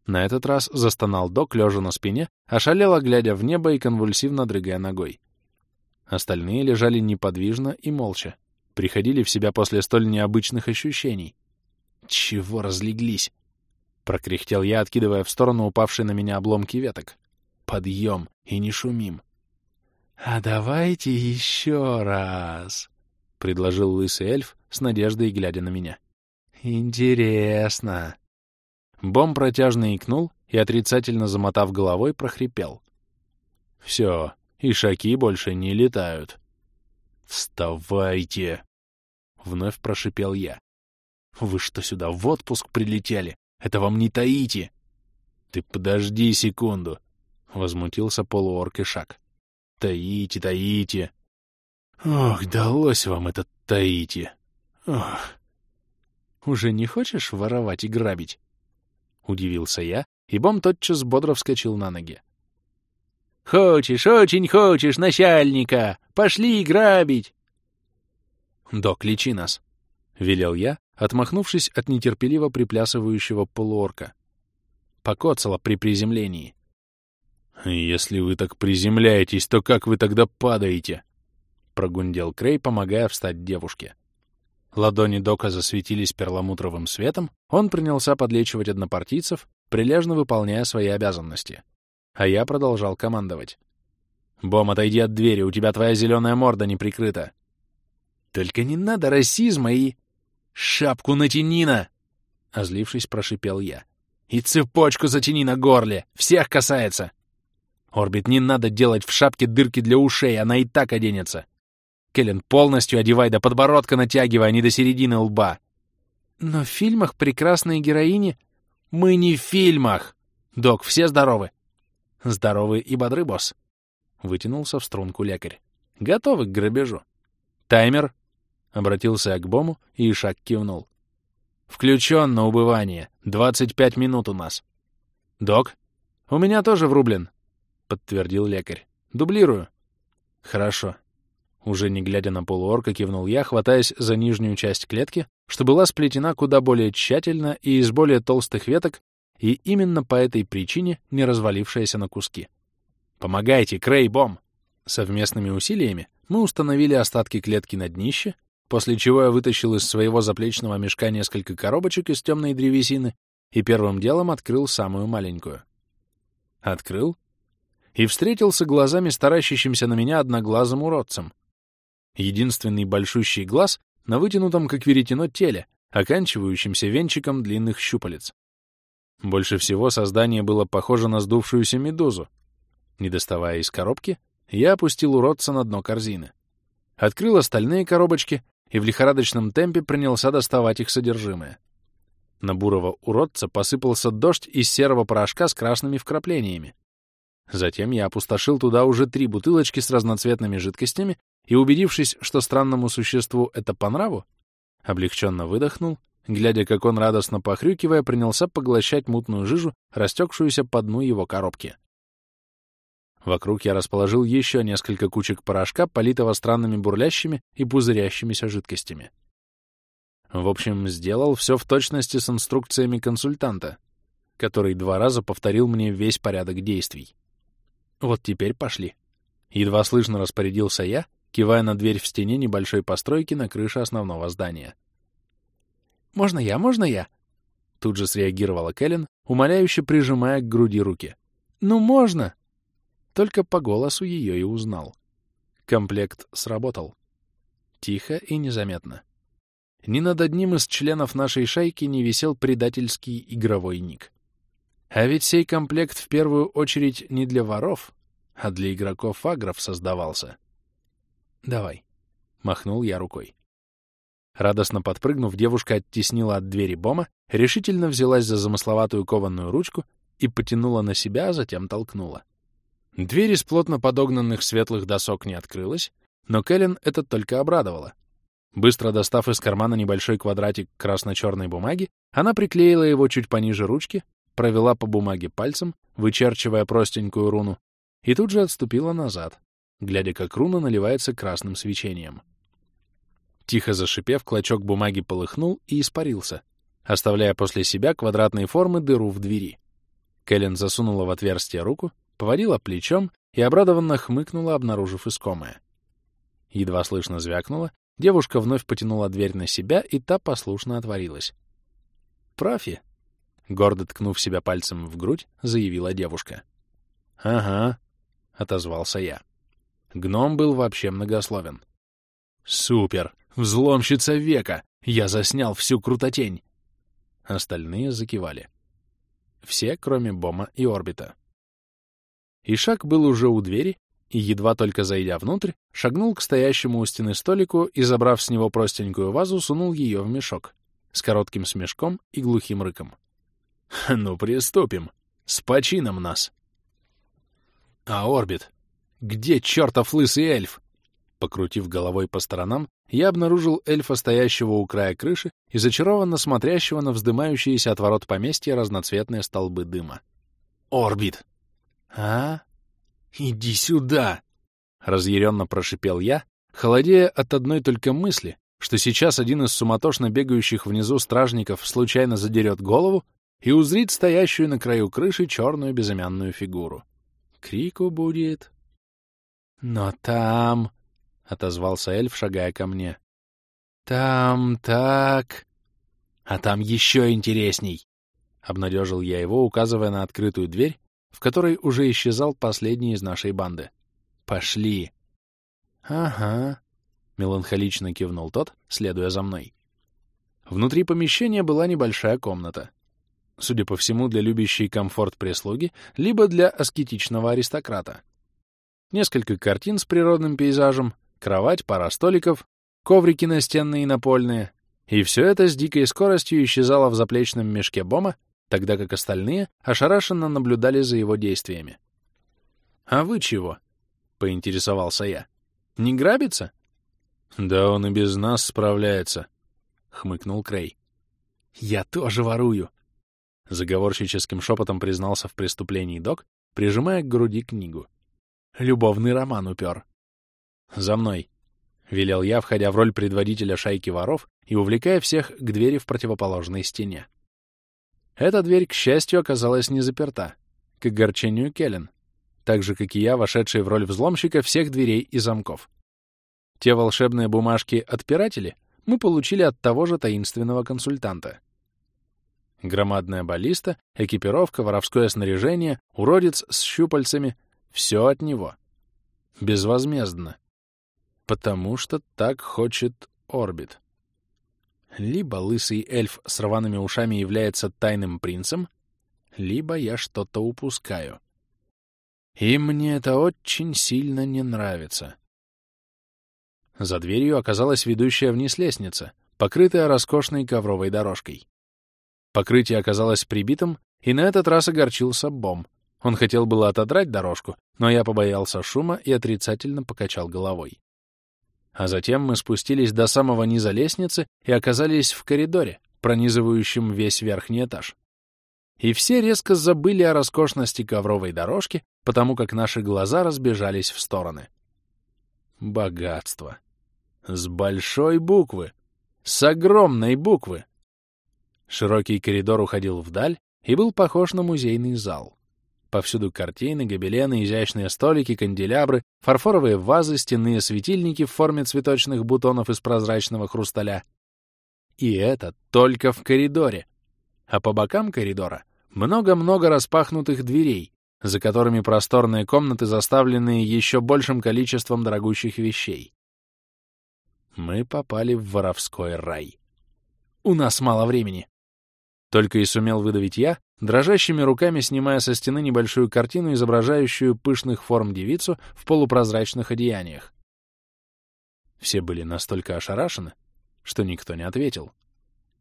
На этот раз застонал док, лежа на спине, ошалело, глядя в небо и конвульсивно дрыгая ногой. Остальные лежали неподвижно и молча, приходили в себя после столь необычных ощущений. «Чего разлеглись?» — прокряхтел я, откидывая в сторону упавшие на меня обломки веток. «Подъем и не шумим». «А давайте еще раз», — предложил лысый эльф с надеждой, глядя на меня. «Интересно». Бом протяжно икнул и, отрицательно замотав головой, прохрипел. «Все, ишаки больше не летают». «Вставайте!» — вновь прошипел я. «Вы что, сюда в отпуск прилетели? Это вам не Таити!» «Ты подожди секунду!» — возмутился полуорк Ишак. «Таити, Таити!» «Ох, далось вам это Таити! Ох!» «Уже не хочешь воровать и грабить?» Удивился я, и Бом тотчас бодро вскочил на ноги. «Хочешь, очень хочешь, начальника! Пошли грабить!» «Док, лечи нас!» — велел я, отмахнувшись от нетерпеливо приплясывающего полуорка. Покоцало при приземлении. «Если вы так приземляетесь, то как вы тогда падаете?» — прогундел Крей, помогая встать девушке. Ладони Дока засветились перламутровым светом, он принялся подлечивать однопартийцев, прилежно выполняя свои обязанности. А я продолжал командовать. «Бом, отойди от двери, у тебя твоя зеленая морда не прикрыта». «Только не надо расизма и...» «Шапку натяни на!» — озлившись, прошипел я. «И цепочку затяни на горле! Всех касается!» «Орбит, не надо делать в шапке дырки для ушей, она и так оденется!» Келлен, полностью одевай до подбородка натягивай, а не до середины лба. Но в фильмах прекрасные героини... Мы не в фильмах! Док, все здоровы? Здоровы и бодры, босс. Вытянулся в струнку лекарь. Готовы к грабежу. Таймер. Обратился я к Бому, и Ишак кивнул. Включен на убывание. Двадцать пять минут у нас. Док? У меня тоже врублен, подтвердил лекарь. Дублирую. Хорошо. Уже не глядя на полуорка, кивнул я, хватаясь за нижнюю часть клетки, что была сплетена куда более тщательно и из более толстых веток, и именно по этой причине не развалившаяся на куски. «Помогайте, Крейбом!» Совместными усилиями мы установили остатки клетки на днище, после чего я вытащил из своего заплечного мешка несколько коробочек из темной древесины и первым делом открыл самую маленькую. Открыл и встретился глазами старащимся на меня одноглазым уродцем, единственный большущий глаз на вытянутом, как веретено, теле, оканчивающемся венчиком длинных щупалец. Больше всего создание было похоже на сдувшуюся медузу. Не доставая из коробки, я опустил уродца на дно корзины. Открыл остальные коробочки и в лихорадочном темпе принялся доставать их содержимое. На бурого уродца посыпался дождь из серого порошка с красными вкраплениями. Затем я опустошил туда уже три бутылочки с разноцветными жидкостями и, убедившись, что странному существу это по нраву, облегченно выдохнул, глядя, как он, радостно похрюкивая, принялся поглощать мутную жижу, растекшуюся по дну его коробки. Вокруг я расположил еще несколько кучек порошка, политого странными бурлящими и пузырящимися жидкостями. В общем, сделал все в точности с инструкциями консультанта, который два раза повторил мне весь порядок действий. Вот теперь пошли. Едва слышно распорядился я, кивая на дверь в стене небольшой постройки на крыше основного здания. «Можно я, можно я?» Тут же среагировала Кэлен, умоляюще прижимая к груди руки. «Ну, можно!» Только по голосу ее и узнал. Комплект сработал. Тихо и незаметно. Ни над одним из членов нашей шайки не висел предательский игровой ник. А ведь сей комплект в первую очередь не для воров, а для игроков-агров создавался. «Давай», — махнул я рукой. Радостно подпрыгнув, девушка оттеснила от двери Бома, решительно взялась за замысловатую кованную ручку и потянула на себя, а затем толкнула. Дверь из плотно подогнанных светлых досок не открылась, но Кэлен это только обрадовало. Быстро достав из кармана небольшой квадратик красно-черной бумаги, она приклеила его чуть пониже ручки, провела по бумаге пальцем, вычерчивая простенькую руну, и тут же отступила назад, глядя, как руна наливается красным свечением. Тихо зашипев, клочок бумаги полыхнул и испарился, оставляя после себя квадратной формы дыру в двери. Кэлен засунула в отверстие руку, поводила плечом и обрадованно хмыкнула, обнаружив искомое. Едва слышно звякнула, девушка вновь потянула дверь на себя, и та послушно отворилась. «Профи!» — гордо ткнув себя пальцем в грудь, заявила девушка. «Ага», — отозвался я. Гном был вообще многословен. «Супер! Взломщица века! Я заснял всю крутотень!» Остальные закивали. Все, кроме Бома и Орбита. Ишак был уже у двери и, едва только зайдя внутрь, шагнул к стоящему у стены столику и, забрав с него простенькую вазу, сунул ее в мешок с коротким смешком и глухим рыком. «Ну, приступим! С почином нас!» «А Орбит? Где чертов лысый эльф?» Покрутив головой по сторонам, я обнаружил эльфа, стоящего у края крыши и зачарованно смотрящего на вздымающиеся от ворот поместья разноцветные столбы дыма. «Орбит!» «А? Иди сюда!» — разъяренно прошипел я, холодея от одной только мысли, что сейчас один из суматошно бегающих внизу стражников случайно задерет голову и узрит стоящую на краю крыши черную безымянную фигуру. Крику будет. «Но там...» — отозвался эльф, шагая ко мне. «Там так...» «А там еще интересней!» — обнадежил я его, указывая на открытую дверь, в которой уже исчезал последний из нашей банды. «Пошли!» «Ага», — меланхолично кивнул тот, следуя за мной. Внутри помещения была небольшая комната. Судя по всему, для любящей комфорт прислуги, либо для аскетичного аристократа. Несколько картин с природным пейзажем, кровать, пара столиков, коврики настенные и напольные. И все это с дикой скоростью исчезало в заплечном мешке Бома, тогда как остальные ошарашенно наблюдали за его действиями. «А вы чего?» — поинтересовался я. «Не грабится?» «Да он и без нас справляется», — хмыкнул Крей. «Я тоже ворую», — заговорщическим шепотом признался в преступлении док, прижимая к груди книгу. «Любовный роман упер. «За мной!» — велел я, входя в роль предводителя шайки воров и увлекая всех к двери в противоположной стене. Эта дверь, к счастью, оказалась не заперта, к огорчению Келлен, так же, как и я, вошедший в роль взломщика всех дверей и замков. Те волшебные бумажки-отпиратели мы получили от того же таинственного консультанта. Громадная баллиста, экипировка, воровское снаряжение, уродец с щупальцами — все от него. Безвозмездно потому что так хочет Орбит. Либо лысый эльф с рваными ушами является тайным принцем, либо я что-то упускаю. И мне это очень сильно не нравится. За дверью оказалась ведущая вниз лестница, покрытая роскошной ковровой дорожкой. Покрытие оказалось прибитым, и на этот раз огорчился Бом. Он хотел было отодрать дорожку, но я побоялся шума и отрицательно покачал головой. А затем мы спустились до самого низа лестницы и оказались в коридоре, пронизывающем весь верхний этаж. И все резко забыли о роскошности ковровой дорожки, потому как наши глаза разбежались в стороны. Богатство. С большой буквы. С огромной буквы. Широкий коридор уходил вдаль и был похож на музейный зал. Повсюду картины, гобелены, изящные столики, канделябры, фарфоровые вазы, стенные светильники в форме цветочных бутонов из прозрачного хрусталя. И это только в коридоре. А по бокам коридора много-много распахнутых дверей, за которыми просторные комнаты, заставленные еще большим количеством дорогущих вещей. Мы попали в воровской рай. У нас мало времени. Только и сумел выдавить я, дрожащими руками снимая со стены небольшую картину, изображающую пышных форм девицу в полупрозрачных одеяниях. Все были настолько ошарашены, что никто не ответил.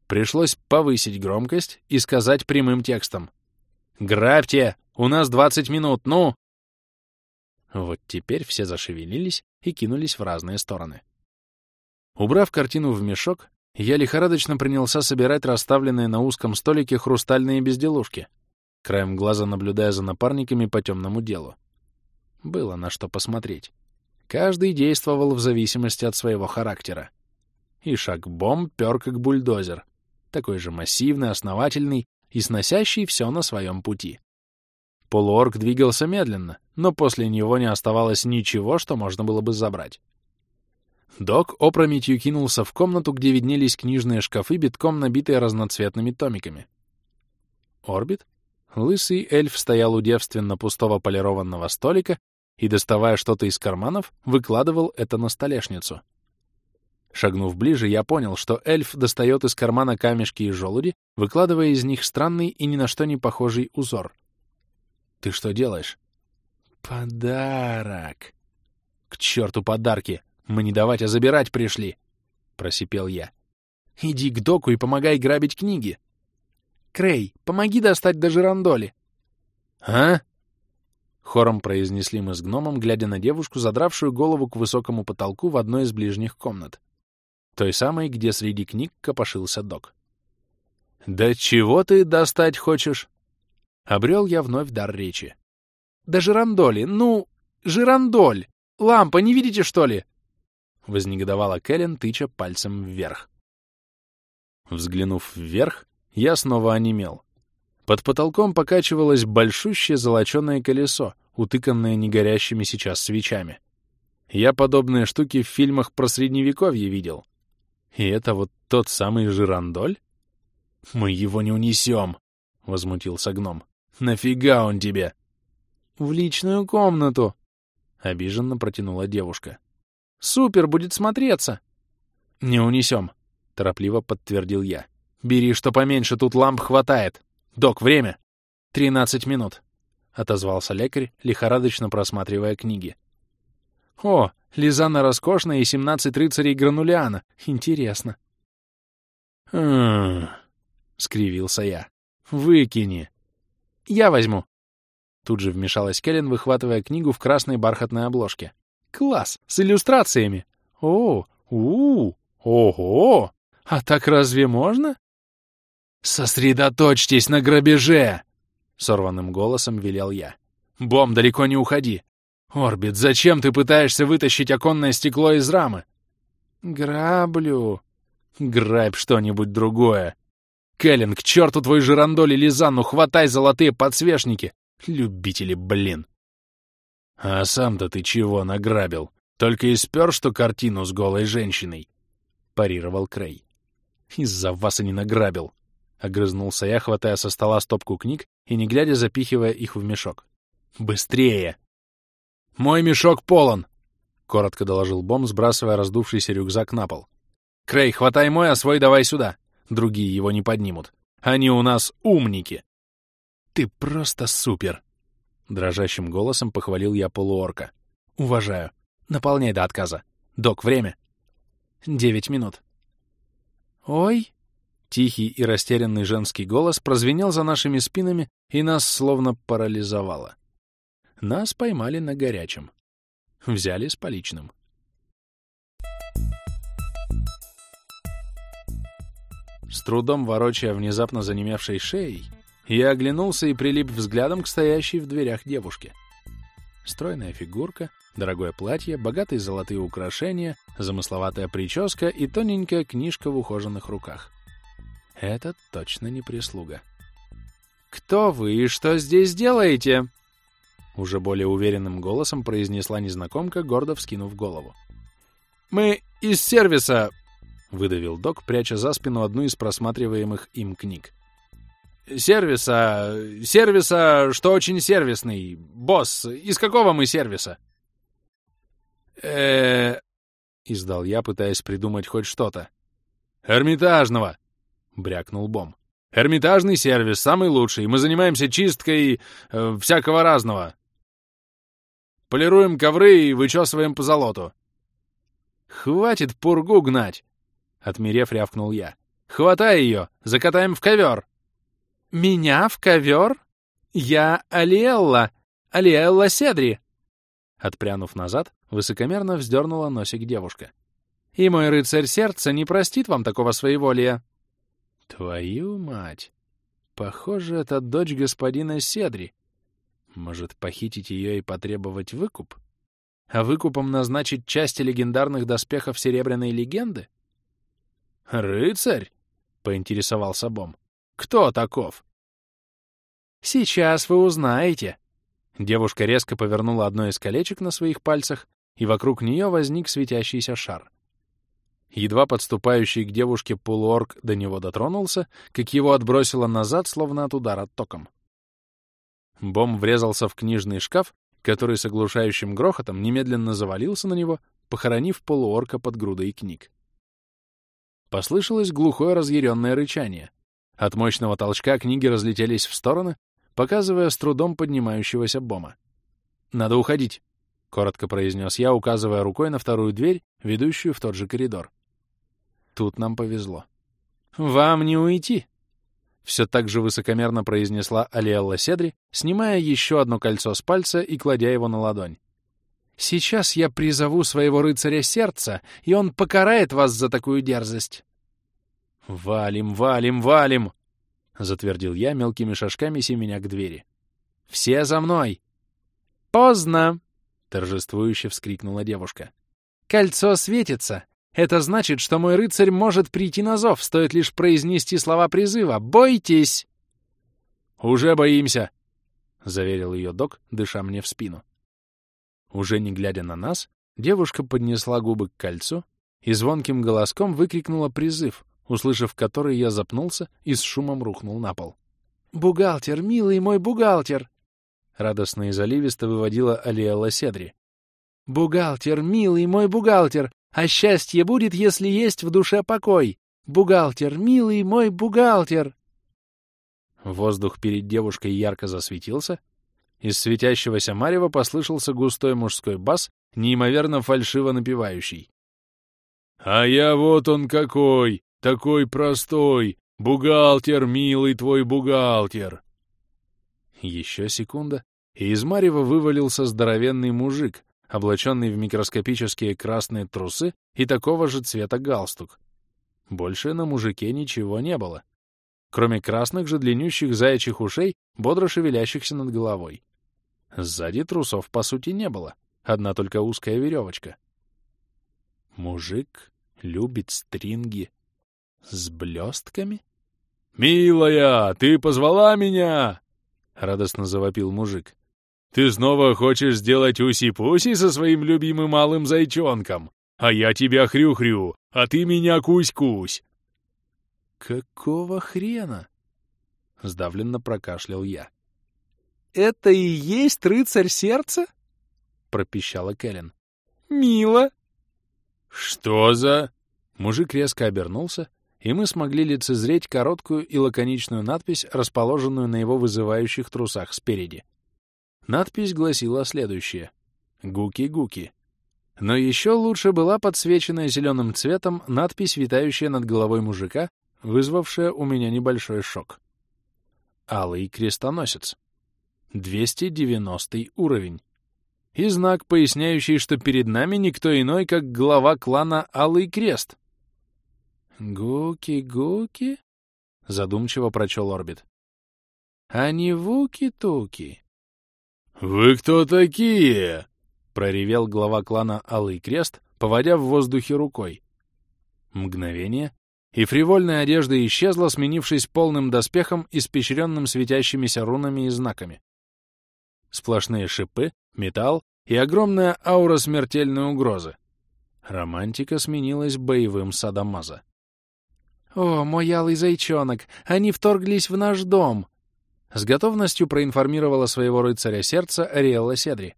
Пришлось повысить громкость и сказать прямым текстом. «Грабьте! У нас двадцать минут, ну!» Вот теперь все зашевелились и кинулись в разные стороны. Убрав картину в мешок, я лихорадочно принялся собирать расставленные на узком столике хрустальные безделушки, краем глаза наблюдая за напарниками по темному делу. Было на что посмотреть. Каждый действовал в зависимости от своего характера. И шаг-бомб пер как бульдозер, такой же массивный, основательный и сносящий все на своем пути. Полуорг двигался медленно, но после него не оставалось ничего, что можно было бы забрать. Док опрометью кинулся в комнату, где виднелись книжные шкафы, битком набитые разноцветными томиками. Орбит, лысый эльф стоял у девственно пустого полированного столика и, доставая что-то из карманов, выкладывал это на столешницу. Шагнув ближе, я понял, что эльф достает из кармана камешки и желуди, выкладывая из них странный и ни на что не похожий узор. «Ты что делаешь?» «Подарок!» «К черту подарки! Мы не давать, а забирать пришли!» — просипел я. «Иди к доку и помогай грабить книги!» «Крей, помоги достать до жирандоли!» «А?» Хором произнесли мы с гномом, глядя на девушку, задравшую голову к высокому потолку в одной из ближних комнат. Той самой, где среди книг копошился док. «Да чего ты достать хочешь?» Обрел я вновь дар речи. «Да жирандоли, ну, жирандоль! Лампа, не видите, что ли?» Вознегодовала Кэлен, тыча пальцем вверх. Взглянув вверх, я снова онемел. Под потолком покачивалось большущее золоченое колесо, утыканное негорящими сейчас свечами. Я подобные штуки в фильмах про Средневековье видел. И это вот тот самый жирандоль? Мы его не унесем, — возмутился гном. Нафига он тебе? В личную комнату, — обиженно протянула девушка. Супер, будет смотреться. Не унесем, — торопливо подтвердил я. Бери что поменьше, тут ламп хватает. «Док, время!» «Тринадцать минут», — отозвался лекарь, лихорадочно просматривая книги. «О, Лизана роскошная и семнадцать рыцарей Гранулиана. Интересно». «М-м-м», скривился я. «Выкини». «Я возьму». Тут же вмешалась Келлен, выхватывая книгу в красной бархатной обложке. «Класс! С иллюстрациями! О, у, ого! А так разве можно?» «Сосредоточьтесь на грабеже!» — сорванным голосом велел я. «Бом, далеко не уходи! Орбит, зачем ты пытаешься вытащить оконное стекло из рамы?» «Граблю!» «Грабь что-нибудь другое!» «Кэлен, к черту твой жирандоль и Лизанну, хватай золотые подсвечники! Любители, блин!» «А сам-то ты чего награбил? Только и спер, что картину с голой женщиной?» — парировал Крей. «Из-за вас и не награбил!» — огрызнулся я, хватая со стола стопку книг и не глядя запихивая их в мешок. «Быстрее!» «Мой мешок полон!» — коротко доложил Бом, сбрасывая раздувшийся рюкзак на пол. «Крей, хватай мой, а свой давай сюда. Другие его не поднимут. Они у нас умники!» «Ты просто супер!» — дрожащим голосом похвалил я полуорка. «Уважаю. Наполняй до отказа. Док, время?» «Девять минут». «Ой!» Тихий и растерянный женский голос прозвенел за нашими спинами и нас словно парализовало. Нас поймали на горячем. Взяли с поличным. С трудом ворочая внезапно занемевшей шеей, я оглянулся и прилип взглядом к стоящей в дверях девушке. Стройная фигурка, дорогое платье, богатые золотые украшения, замысловатая прическа и тоненькая книжка в ухоженных руках. Это точно не прислуга. «Кто вы и что здесь делаете?» Уже более уверенным голосом произнесла незнакомка, гордо вскинув голову. «Мы из сервиса!» — выдавил док, пряча за спину одну из просматриваемых им книг. «Сервиса... сервиса, что очень сервисный. Босс, из какого мы сервиса?» э издал я, пытаясь придумать хоть что-то. «Эрмитажного!» брякнул Бом. «Эрмитажный сервис, самый лучший. Мы занимаемся чисткой э, всякого разного. Полируем ковры и вычесываем по золоту». «Хватит пургу гнать!» — отмерев, рявкнул я. «Хватай ее! Закатаем в ковер!» «Меня в ковер? Я Алиэлла! Алиэлла Седри!» Отпрянув назад, высокомерно вздернула носик девушка. И мой рыцарь сердца не простит вам такого своеволия. Твою мать! Похоже, это дочь господина Седри. Может, похитить ее и потребовать выкуп? А выкупом назначить части легендарных доспехов Серебряной легенды? «Рыцарь?» — поинтересовался Бом. «Кто таков?» «Сейчас вы узнаете». Девушка резко повернула одно из колечек на своих пальцах, и вокруг нее возник светящийся шар. Едва подступающий к девушке полуорг до него дотронулся, как его отбросило назад, словно от удара током. Бом врезался в книжный шкаф, который с оглушающим грохотом немедленно завалился на него, похоронив полуорка под грудой книг. Послышалось глухое разъяренное рычание. От мощного толчка книги разлетелись в стороны, показывая с трудом поднимающегося Бома. «Надо уходить», — коротко произнес я, указывая рукой на вторую дверь, ведущую в тот же коридор. Тут нам повезло. «Вам не уйти!» Все так же высокомерно произнесла Алиэлла Седри, снимая еще одно кольцо с пальца и кладя его на ладонь. Сейчас я призову своего рыцаря сердца, и он покарает вас за такую дерзость. «Валим, валим, валим!» — затвердил я мелкими шажками семеня к двери. «Все за мной!» «Поздно!» — торжествующе вскрикнула девушка. «Кольцо светится. Это значит, что мой рыцарь может прийти на зов, стоит лишь произнести слова призыва. Бойтесь!» «Уже боимся!» — заверил ее док, дыша мне в спину. Уже не глядя на нас, девушка поднесла губы к кольцу и звонким голоском выкрикнула призыв, услышав который я запнулся и с шумом рухнул на пол. «Бухгалтер, милый мой бухгалтер!» Радостно и заливисто выводила Алиэла Седри. «Бухгалтер, милый мой бухгалтер! А счастье будет, если есть в душе покой! Бухгалтер, милый мой бухгалтер!» Воздух перед девушкой ярко засветился, из светящегося марева послышался густой мужской бас, неимоверно фальшиво напевающий. «А я вот он какой, такой простой, бухгалтер, милый твой бухгалтер!» Еще секунда, и из марева вывалился здоровенный мужик, облаченный в микроскопические красные трусы и такого же цвета галстук. Больше на мужике ничего не было, кроме красных же длиннющих заячьих ушей, бодро шевелящихся над головой. Сзади трусов, по сути, не было. Одна только узкая веревочка. Мужик любит стринги с блестками? «Милая, ты позвала меня?» — радостно завопил мужик. «Ты снова хочешь сделать уси-пуси со своим любимым малым зайчонком? А я тебя хрю-хрю, а ты меня кусь-кусь!» «Какого хрена?» — сдавленно прокашлял я это и есть рыцарь сердца?» — пропищала Кэлен. «Мило!» «Что за...» Мужик резко обернулся, и мы смогли лицезреть короткую и лаконичную надпись, расположенную на его вызывающих трусах спереди. Надпись гласила следующее. «Гуки-гуки». Но еще лучше была подсвеченная зеленым цветом надпись, витающая над головой мужика, вызвавшая у меня небольшой шок. «Алый крестоносец». 290 уровень. И знак, поясняющий, что перед нами никто иной, как глава клана Алый Крест. «Гуки-гуки?» — задумчиво прочел Орбит. «А не вуки-туки?» «Вы кто такие?» — проревел глава клана Алый Крест, поводя в воздухе рукой. Мгновение, и фривольная одежда исчезла, сменившись полным доспехом, испещренным светящимися рунами и знаками. Сплошные шипы, металл и огромная аура смертельной угрозы. Романтика сменилась боевым садомаза. «О, мой алый зайчонок! Они вторглись в наш дом!» С готовностью проинформировала своего рыцаря сердца Ариэлла Седри.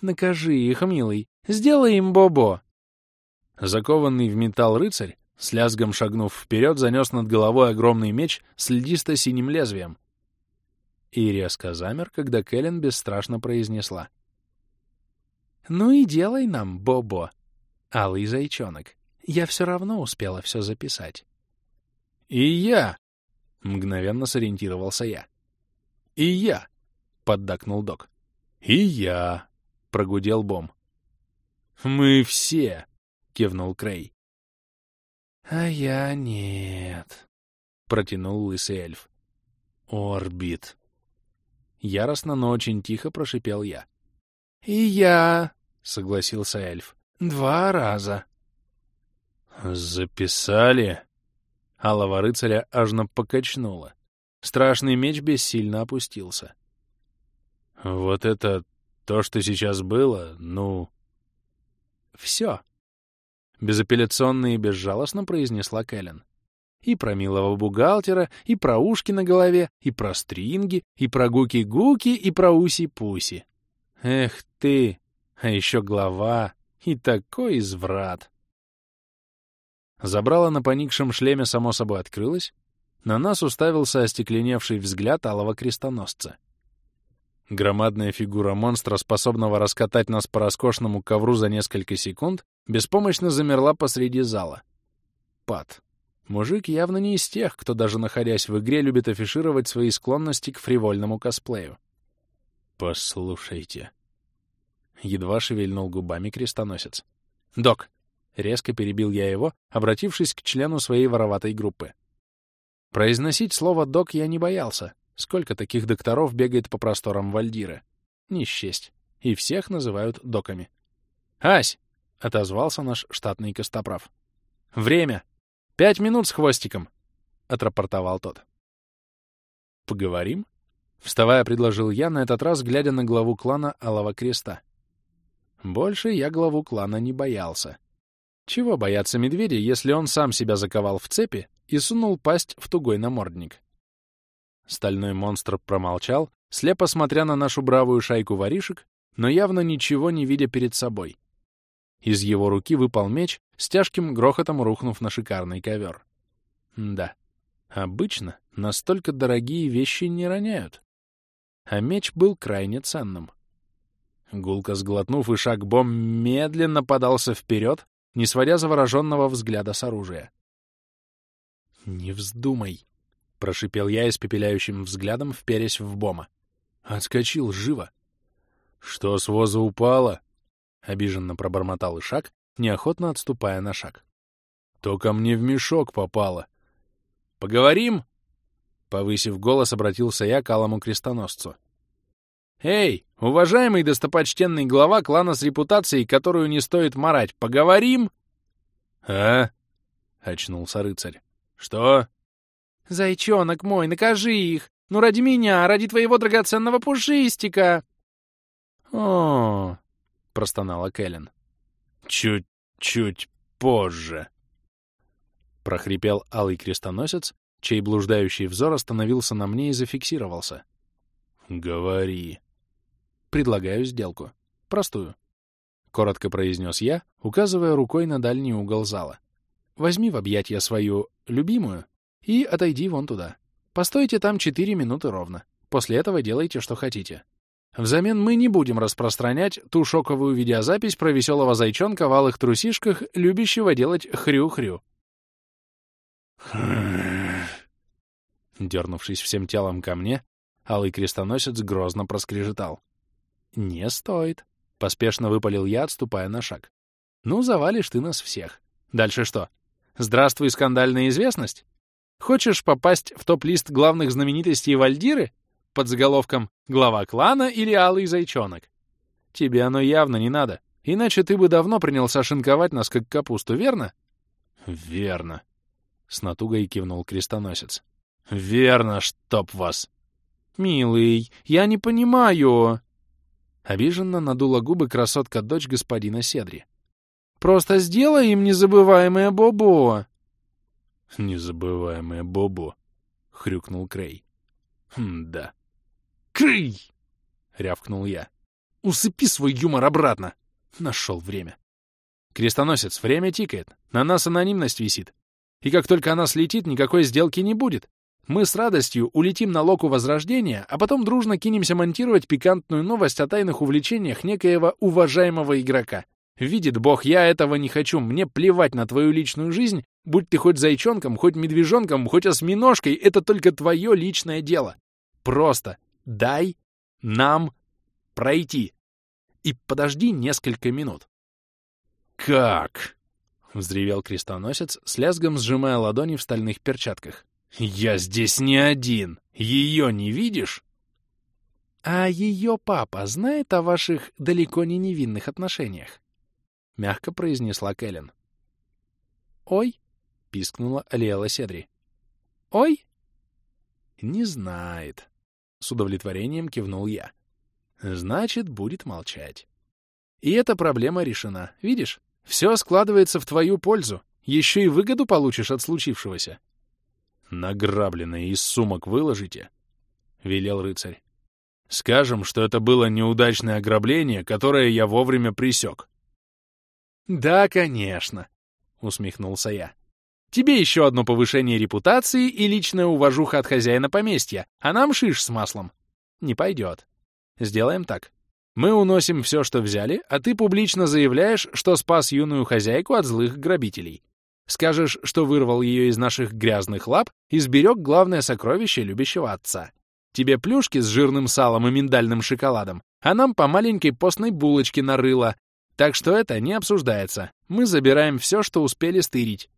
«Накажи их, милый! Сделай им бобо!» Закованный в металл рыцарь, с лязгом шагнув вперед, занес над головой огромный меч с льдисто-синим лезвием, и резко замер, когда Кэлен бесстрашно произнесла. «Ну и делай нам, Бобо, алый зайчонок. Я все равно успела все записать». «И я!» — мгновенно сориентировался я. «И я!» — поддакнул док. «И я!» — прогудел Бом. «Мы все!» — кивнул Крей. А я нет, — протянул лысый эльф. Орбит. Яростно, но очень тихо прошипел я. И я, — согласился эльф, — два раза. Записали? Алого рыцаря ажно покачнуло. Страшный меч бессильно опустился. Вот это то, что сейчас было, ну... Все. Безапелляционно и безжалостно произнесла Кэлен. И про милого бухгалтера, и про ушки на голове, и про стринги, и про гуки-гуки, и про уси-пуси. Эх ты, а еще глава, и такой изврат. Забрала на поникшем шлеме само собой открылась, на нас уставился остекленевший взгляд алого крестоносца. Громадная фигура монстра, способного раскатать нас по роскошному ковру за несколько секунд, беспомощно замерла посреди зала. Пад. Мужик явно не из тех, кто даже находясь в игре любит афишировать свои склонности к фривольному косплею. «Послушайте». Едва шевельнул губами крестоносец. «Док!» — резко перебил я его, обратившись к члену своей вороватой группы. Произносить слово «док» я не боялся. Сколько таких докторов бегает по просторам Вальдира? Не счесть. И всех называют доками. «Ась!» — отозвался наш штатный костоправ. «Время! Пять минут с хвостиком!» — отрапортовал тот. «Поговорим?» — вставая, предложил я, на этот раз глядя на главу клана Алого Креста. Больше я главу клана не боялся. Чего бояться медведя, если он сам себя заковал в цепи и сунул пасть в тугой намордник. Стальной монстр промолчал, слепо смотря на нашу бравую шайку воришек, но явно ничего не видя перед собой. Из его руки выпал меч, с тяжким грохотом рухнув на шикарный ковер. Да, обычно настолько дорогие вещи не роняют. А меч был крайне ценным. Гулко сглотнув, и шаг бом медленно подался вперед, не сводя завороженного взгляда с оружия. «Не вздумай!» — прошипел я испепеляющим взглядом, вперясь в Бома. «Отскочил живо!» «Что с воза упало?» — обиженно пробормотал Ишак, неохотно отступая на шаг. «То ко мне в мешок попало!» «Поговорим?» Повысив голос, обратился я к алому крестоносцу. «Эй, уважаемый достопочтенный глава клана с репутацией, которую не стоит марать, поговорим?» «А?» — очнулся рыцарь. «Что?» «Зайчонок мой, накажи их! Ну, ради меня, ради твоего драгоценного пушистика!» «О!» — простонала Кэлен. «Чуть-чуть позже!» — прохрипел алый крестоносец, чей блуждающий взор остановился на мне и зафиксировался. «Говори». «Предлагаю сделку. Простую». Коротко произнес я, указывая рукой на дальний угол зала. Возьми в объятья свою любимую и отойди вон туда. Постойте там четыре минуты ровно. После этого делайте, что хотите. Взамен мы не будем распространять ту шоковую видеозапись про веселого зайчонка в алых трусишках, любящего делать хрю-хрю. Дернувшись всем телом ко мне, алый крестоносец грозно проскрежетал. «Не стоит», — поспешно выпалил я, отступая на шаг. «Ну, завалишь ты нас всех. Дальше что? Здравствуй, скандальная известность? Хочешь попасть в топ-лист главных знаменитостей Вальдиры? Под заголовком «Глава клана» или «Алый зайчонок»? Тебе оно явно не надо. Иначе ты бы давно принялся шинковать нас, как капусту, верно? Верно. С натугой кивнул крестоносец. Верно, чтоб вас. Милый, я не понимаю. Обиженно надула губы красотка-дочь господина Седри. Просто сделай им незабываемое Бобо!» «Незабываемое Бобо!» — хрюкнул Крей. «Хм, да». «Крей!» — рявкнул я. «Усыпи свой юмор обратно!» Нашел время. Крестоносец, время тикает. На нас анонимность висит. И как только она слетит, никакой сделки не будет. Мы с радостью улетим на локу Возрождения, а потом дружно кинемся монтировать пикантную новость о тайных увлечениях некоего уважаемого игрока. Видит Бог, я этого не хочу, мне плевать на твою личную жизнь, будь ты хоть зайчонком, хоть медвежонком, хоть осьминожкой, это только твое личное дело. Просто дай нам пройти. И подожди несколько минут. «Как?» — взревел крестоносец, с лязгом сжимая ладони в стальных перчатках. «Я здесь не один! Ее не видишь?» «А ее папа знает о ваших далеко не невинных отношениях?» — мягко произнесла Кэлен. «Ой!» — пискнула Алиэла Седри. «Ой!» «Не знает», — с удовлетворением кивнул я. «Значит, будет молчать». И эта проблема решена. Видишь, все складывается в твою пользу. Еще и выгоду получишь от случившегося. «Награбленное из сумок выложите», — велел рыцарь. «Скажем, что это было неудачное ограбление, которое я вовремя присек». «Да, конечно», — усмехнулся я. «Тебе еще одно повышение репутации и личная уважуха от хозяина поместья, а нам шиш с маслом. Не пойдет. Сделаем так. Мы уносим все, что взяли, а ты публично заявляешь, что спас юную хозяйку от злых грабителей. Скажешь, что вырвал ее из наших грязных лап и сберег главное сокровище любящего отца. Тебе плюшки с жирным салом и миндальным шоколадом, а нам по маленькой постной булочке нарыло. Так что это не обсуждается. Мы забираем все, что успели стырить.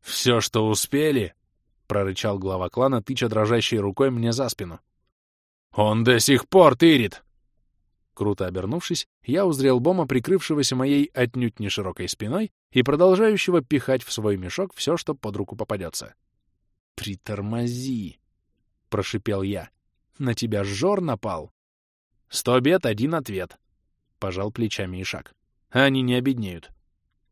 «Все, что успели?» — прорычал глава клана, тыча дрожащей рукой мне за спину. «Он до сих пор тырит!» Круто обернувшись, я узрел Бома, прикрывшегося моей отнюдь не широкой спиной и продолжающего пихать в свой мешок все, что под руку попадется. «Притормози!» — прошипел я. «На тебя жор напал!» «Сто бед, один ответ!» — пожал плечами Ишак. «Они не обеднеют».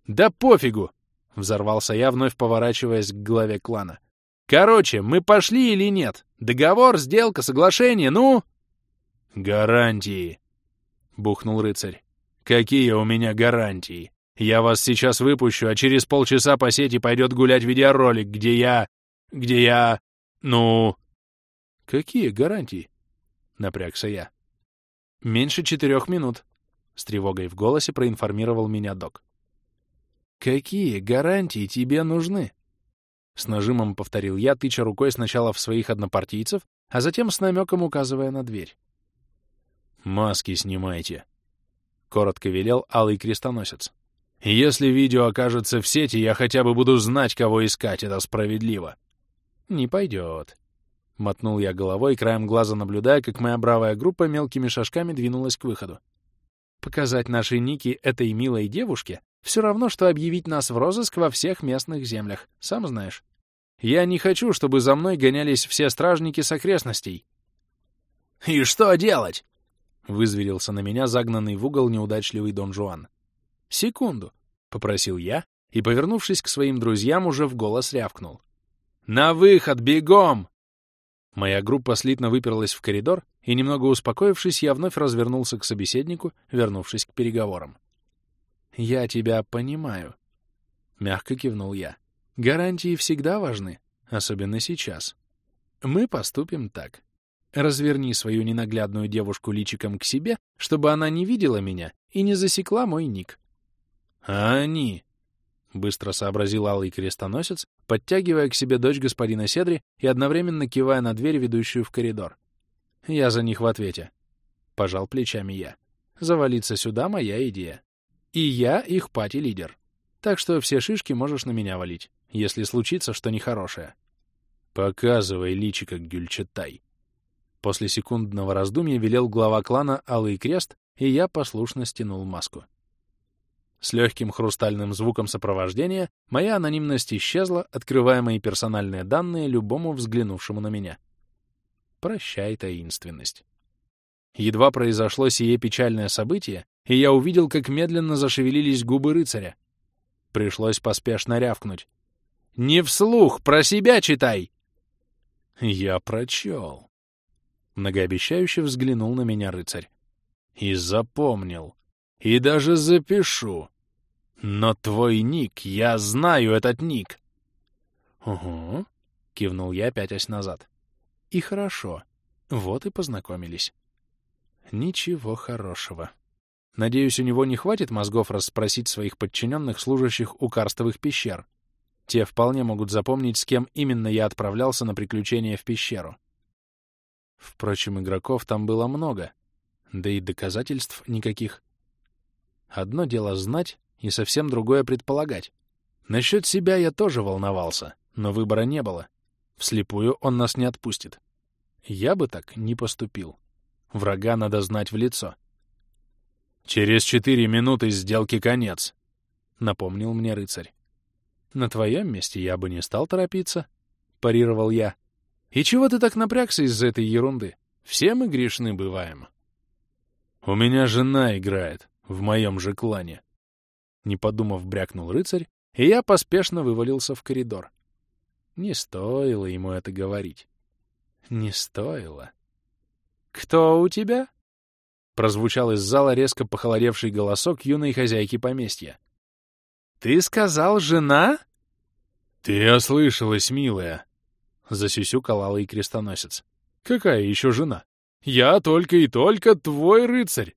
«Да пофигу!» — взорвался я, вновь поворачиваясь к главе клана. «Короче, мы пошли или нет? Договор, сделка, соглашение, ну...» «Гарантии!» — бухнул рыцарь. «Какие у меня гарантии? Я вас сейчас выпущу, а через полчаса по сети пойдет гулять видеоролик, где я... где я... ну...» «Какие гарантии?» — напрягся я. «Меньше четырех минут», — с тревогой в голосе проинформировал меня док. «Какие гарантии тебе нужны?» С нажимом повторил я, тыча рукой сначала в своих однопартийцев, а затем с намеком указывая на дверь. «Маски снимайте», — коротко велел Алый Крестоносец. «Если видео окажется в сети, я хотя бы буду знать, кого искать, это справедливо». «Не пойдет», — мотнул я головой, краем глаза наблюдая, как моя бравая группа мелкими шажками двинулась к выходу. «Показать нашей Ники этой милой девушке все равно, что объявить нас в розыск во всех местных землях, сам знаешь. Я не хочу, чтобы за мной гонялись все стражники с окрестностей». «И что делать?» — вызверился на меня загнанный в угол неудачливый Дон Жуан. «Секунду», — попросил я, и, повернувшись к своим друзьям, уже в голос рявкнул. «На выход, бегом!» Моя группа слитно выперлась в коридор, и, немного успокоившись, я вновь развернулся к собеседнику, вернувшись к переговорам. «Я тебя понимаю», — мягко кивнул я. «Гарантии всегда важны, особенно сейчас. Мы поступим так. Разверни свою ненаглядную девушку личиком к себе, чтобы она не видела меня и не засекла мой ник. А они... Быстро сообразил Алый Крестоносец, подтягивая к себе дочь господина Седри и одновременно кивая на дверь, ведущую в коридор. Я за них в ответе. Пожал плечами я. Завалиться сюда — моя идея. И я их пати-лидер. Так что все шишки можешь на меня валить, если случится что нехорошее. Показывай личико, Гюльчатай. После секундного раздумья велел глава клана Алый Крест, и я послушно стянул маску. С легким хрустальным звуком сопровождения моя анонимность исчезла, открывая мои персональные данные любому взглянувшему на меня. Прощай, таинственность. Едва произошло сие печальное событие, и я увидел, как медленно зашевелились губы рыцаря. Пришлось поспешно рявкнуть. «Не вслух, про себя читай!» Я прочел. Многообещающе взглянул на меня рыцарь. И запомнил. И даже запишу. Но твой ник, я знаю этот ник. Угу, кивнул я, пятясь назад. И хорошо. Вот и познакомились. Ничего хорошего. Надеюсь, у него не хватит мозгов расспросить своих подчиненных, служащих у карстовых пещер. Те вполне могут запомнить, с кем именно я отправлялся на приключение в пещеру. Впрочем, игроков там было много, да и доказательств никаких. Одно дело знать, и совсем другое предполагать. Насчет себя я тоже волновался, но выбора не было. Вслепую он нас не отпустит. Я бы так не поступил. Врага надо знать в лицо. «Через четыре минуты сделки конец», — напомнил мне рыцарь. «На твоем месте я бы не стал торопиться», — парировал я. «И чего ты так напрягся из-за этой ерунды? Все мы грешны бываем». «У меня жена играет, в моем же клане», — не подумав, брякнул рыцарь, и я поспешно вывалился в коридор. Не стоило ему это говорить. Не стоило. «Кто у тебя?» Прозвучал из зала резко похолодевший голосок юной хозяйки поместья. «Ты сказал, жена?» «Ты ослышалась, милая!» — засюсюкал алый крестоносец. «Какая еще жена? Я только и только твой рыцарь!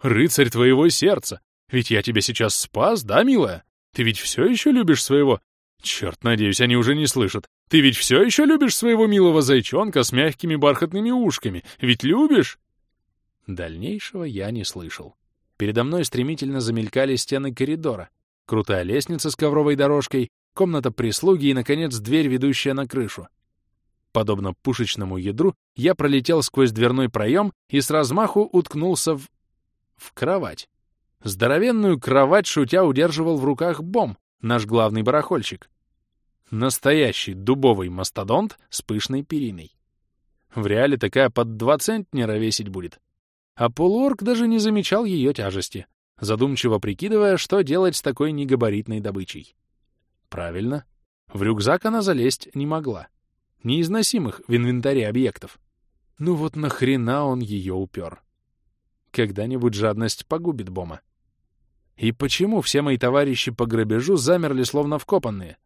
Рыцарь твоего сердца! Ведь я тебя сейчас спас, да, милая? Ты ведь все еще любишь своего... Черт, надеюсь, они уже не слышат. Ты ведь все еще любишь своего милого зайчонка с мягкими бархатными ушками? Ведь любишь?» Дальнейшего я не слышал. Передо мной стремительно замелькали стены коридора, крутая лестница с ковровой дорожкой, комната прислуги и, наконец, дверь, ведущая на крышу. Подобно пушечному ядру, я пролетел сквозь дверной проем и с размаху уткнулся в... в кровать. Здоровенную кровать, шутя, удерживал в руках Бом, наш главный барахольщик. Настоящий дубовый мастодонт с пышной периной. В реале такая под два центнера весить будет. А полуорг даже не замечал ее тяжести, задумчиво прикидывая, что делать с такой негабаритной добычей. Правильно. В рюкзак она залезть не могла неизносимых в инвентаре объектов. Ну вот нахрена он ее упер? Когда-нибудь жадность погубит Бома. И почему все мои товарищи по грабежу замерли словно вкопанные?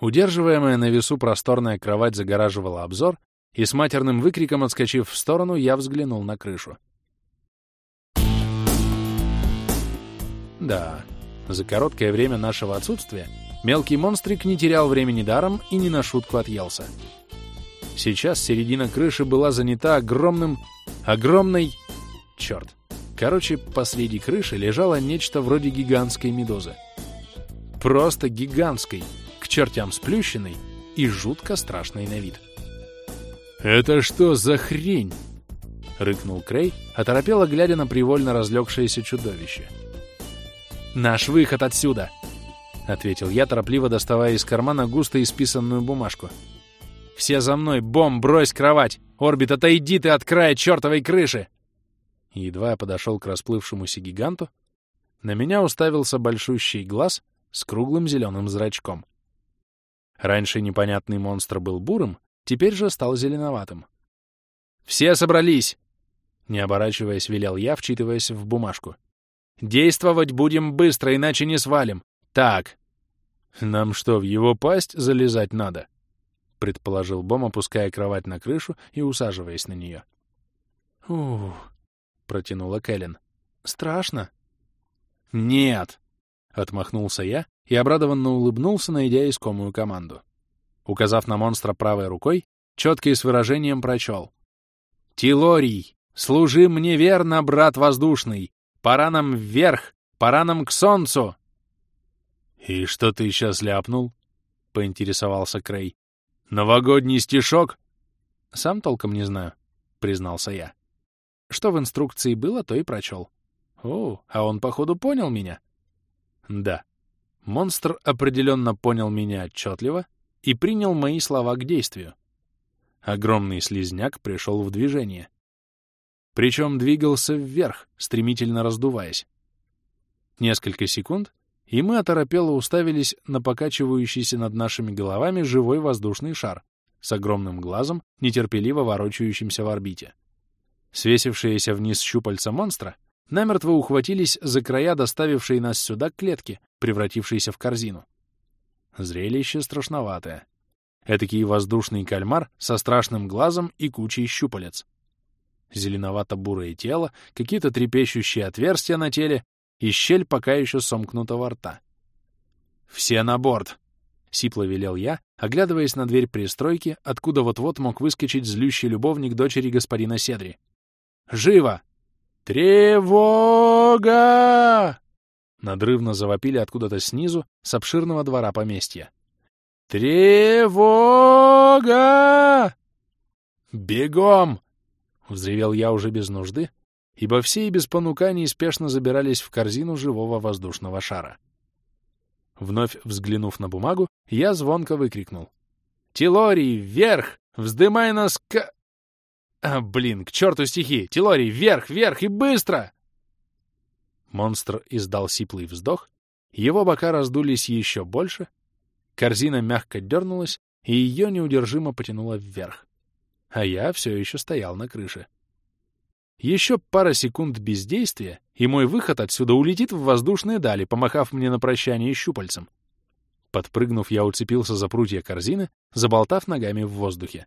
Удерживаемая на весу просторная кровать загораживала обзор, и с матерным выкриком отскочив в сторону, я взглянул на крышу. Да, за короткое время нашего отсутствия Мелкий монстрик не терял времени даром и не на шутку отъелся. Сейчас середина крыши была занята огромным... огромной... Черт. Короче, посреди крыши лежало нечто вроде гигантской медузы. Просто гигантской, к чертям сплющенной и жутко страшной на вид. «Это что за хрень?» — рыкнул Крей, оторопело глядя на привольно разлегшееся чудовище. «Наш выход отсюда!» — ответил я, торопливо доставая из кармана густо исписанную бумажку. «Все за мной! Бом, брось кровать! Орбит, отойди ты от края чертовой крыши!» Едва я подошел к расплывшемуся гиганту, на меня уставился большущий глаз с круглым зеленым зрачком. Раньше непонятный монстр был бурым, теперь же стал зеленоватым. «Все собрались!» Не оборачиваясь, велел я, вчитываясь в бумажку. «Действовать будем быстро, иначе не свалим. «Так, нам что, в его пасть залезать надо?» — предположил Бом, опуская кровать на крышу и усаживаясь на нее. «Ух», — протянула Кэлен. «Страшно?» «Нет!» — отмахнулся я и обрадованно улыбнулся, найдя искомую команду. Указав на монстра правой рукой, четко и с выражением прочел. «Тилорий, служи мне верно, брат воздушный! Пора нам вверх, пора нам к солнцу!» «И что ты сейчас ляпнул?» — поинтересовался Крей. «Новогодний стишок?» «Сам толком не знаю», — признался я. Что в инструкции было, то и прочел. О, а он, походу, понял меня. Да, монстр определенно понял меня отчетливо и принял мои слова к действию. Огромный слизняк пришел в движение. Причем двигался вверх, стремительно раздуваясь. Несколько секунд, и мы оторопело уставились на покачивающийся над нашими головами живой воздушный шар с огромным глазом, нетерпеливо ворочающимся в орбите. Свесившиеся вниз щупальца монстра намертво ухватились за края доставившей нас сюда клетки, превратившиеся в корзину. Зрелище страшноватое. Этакий воздушный кальмар со страшным глазом и кучей щупалец. Зеленовато-бурое тело, какие-то трепещущие отверстия на теле и щель пока еще сомкнутого рта. «Все на борт!» — сипло велел я, оглядываясь на дверь пристройки, откуда вот-вот мог выскочить злющий любовник дочери господина Седри. «Живо!» «Тревога!» Надрывно завопили откуда-то снизу, с обширного двора поместья. «Тревога!» «Бегом!» — взревел я уже без нужды, ибо все и без понуканий спешно забирались в корзину живого воздушного шара. Вновь взглянув на бумагу, я звонко выкрикнул. «Тилорий, вверх! Вздымай нас к...» «А, блин, к черту стихи! Тилорий, вверх, вверх и быстро!» Монстр издал сиплый вздох, его бока раздулись еще больше, корзина мягко дернулась, и ее неудержимо потянуло вверх. А я все еще стоял на крыше. Еще пара секунд бездействия, и мой выход отсюда улетит в воздушные дали, помахав мне на прощание щупальцем. Подпрыгнув, я уцепился за прутья корзины, заболтав ногами в воздухе.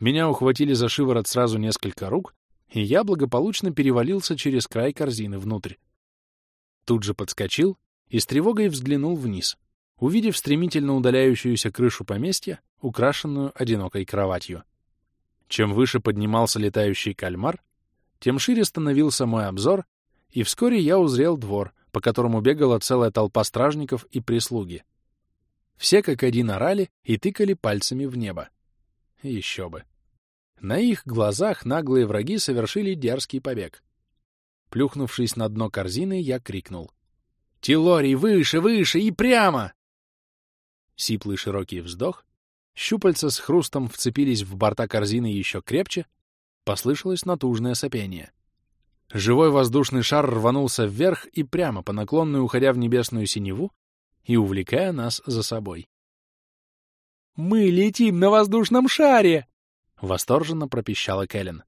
Меня ухватили за шиворот сразу несколько рук, и я благополучно перевалился через край корзины внутрь. Тут же подскочил и с тревогой взглянул вниз, увидев стремительно удаляющуюся крышу поместья, украшенную одинокой кроватью. Чем выше поднимался летающий кальмар, тем шире становился мой обзор, и вскоре я узрел двор, по которому бегала целая толпа стражников и прислуги. Все как один орали и тыкали пальцами в небо. Еще бы. На их глазах наглые враги совершили дерзкий побег. Плюхнувшись на дно корзины, я крикнул. «Тилорий, выше, выше и прямо!» Сиплый широкий вздох, щупальца с хрустом вцепились в борта корзины еще крепче, послышалось натужное сопение. Живой воздушный шар рванулся вверх и прямо по наклонной, уходя в небесную синеву и увлекая нас за собой. «Мы летим на воздушном шаре!» — восторженно пропищала Кэлен.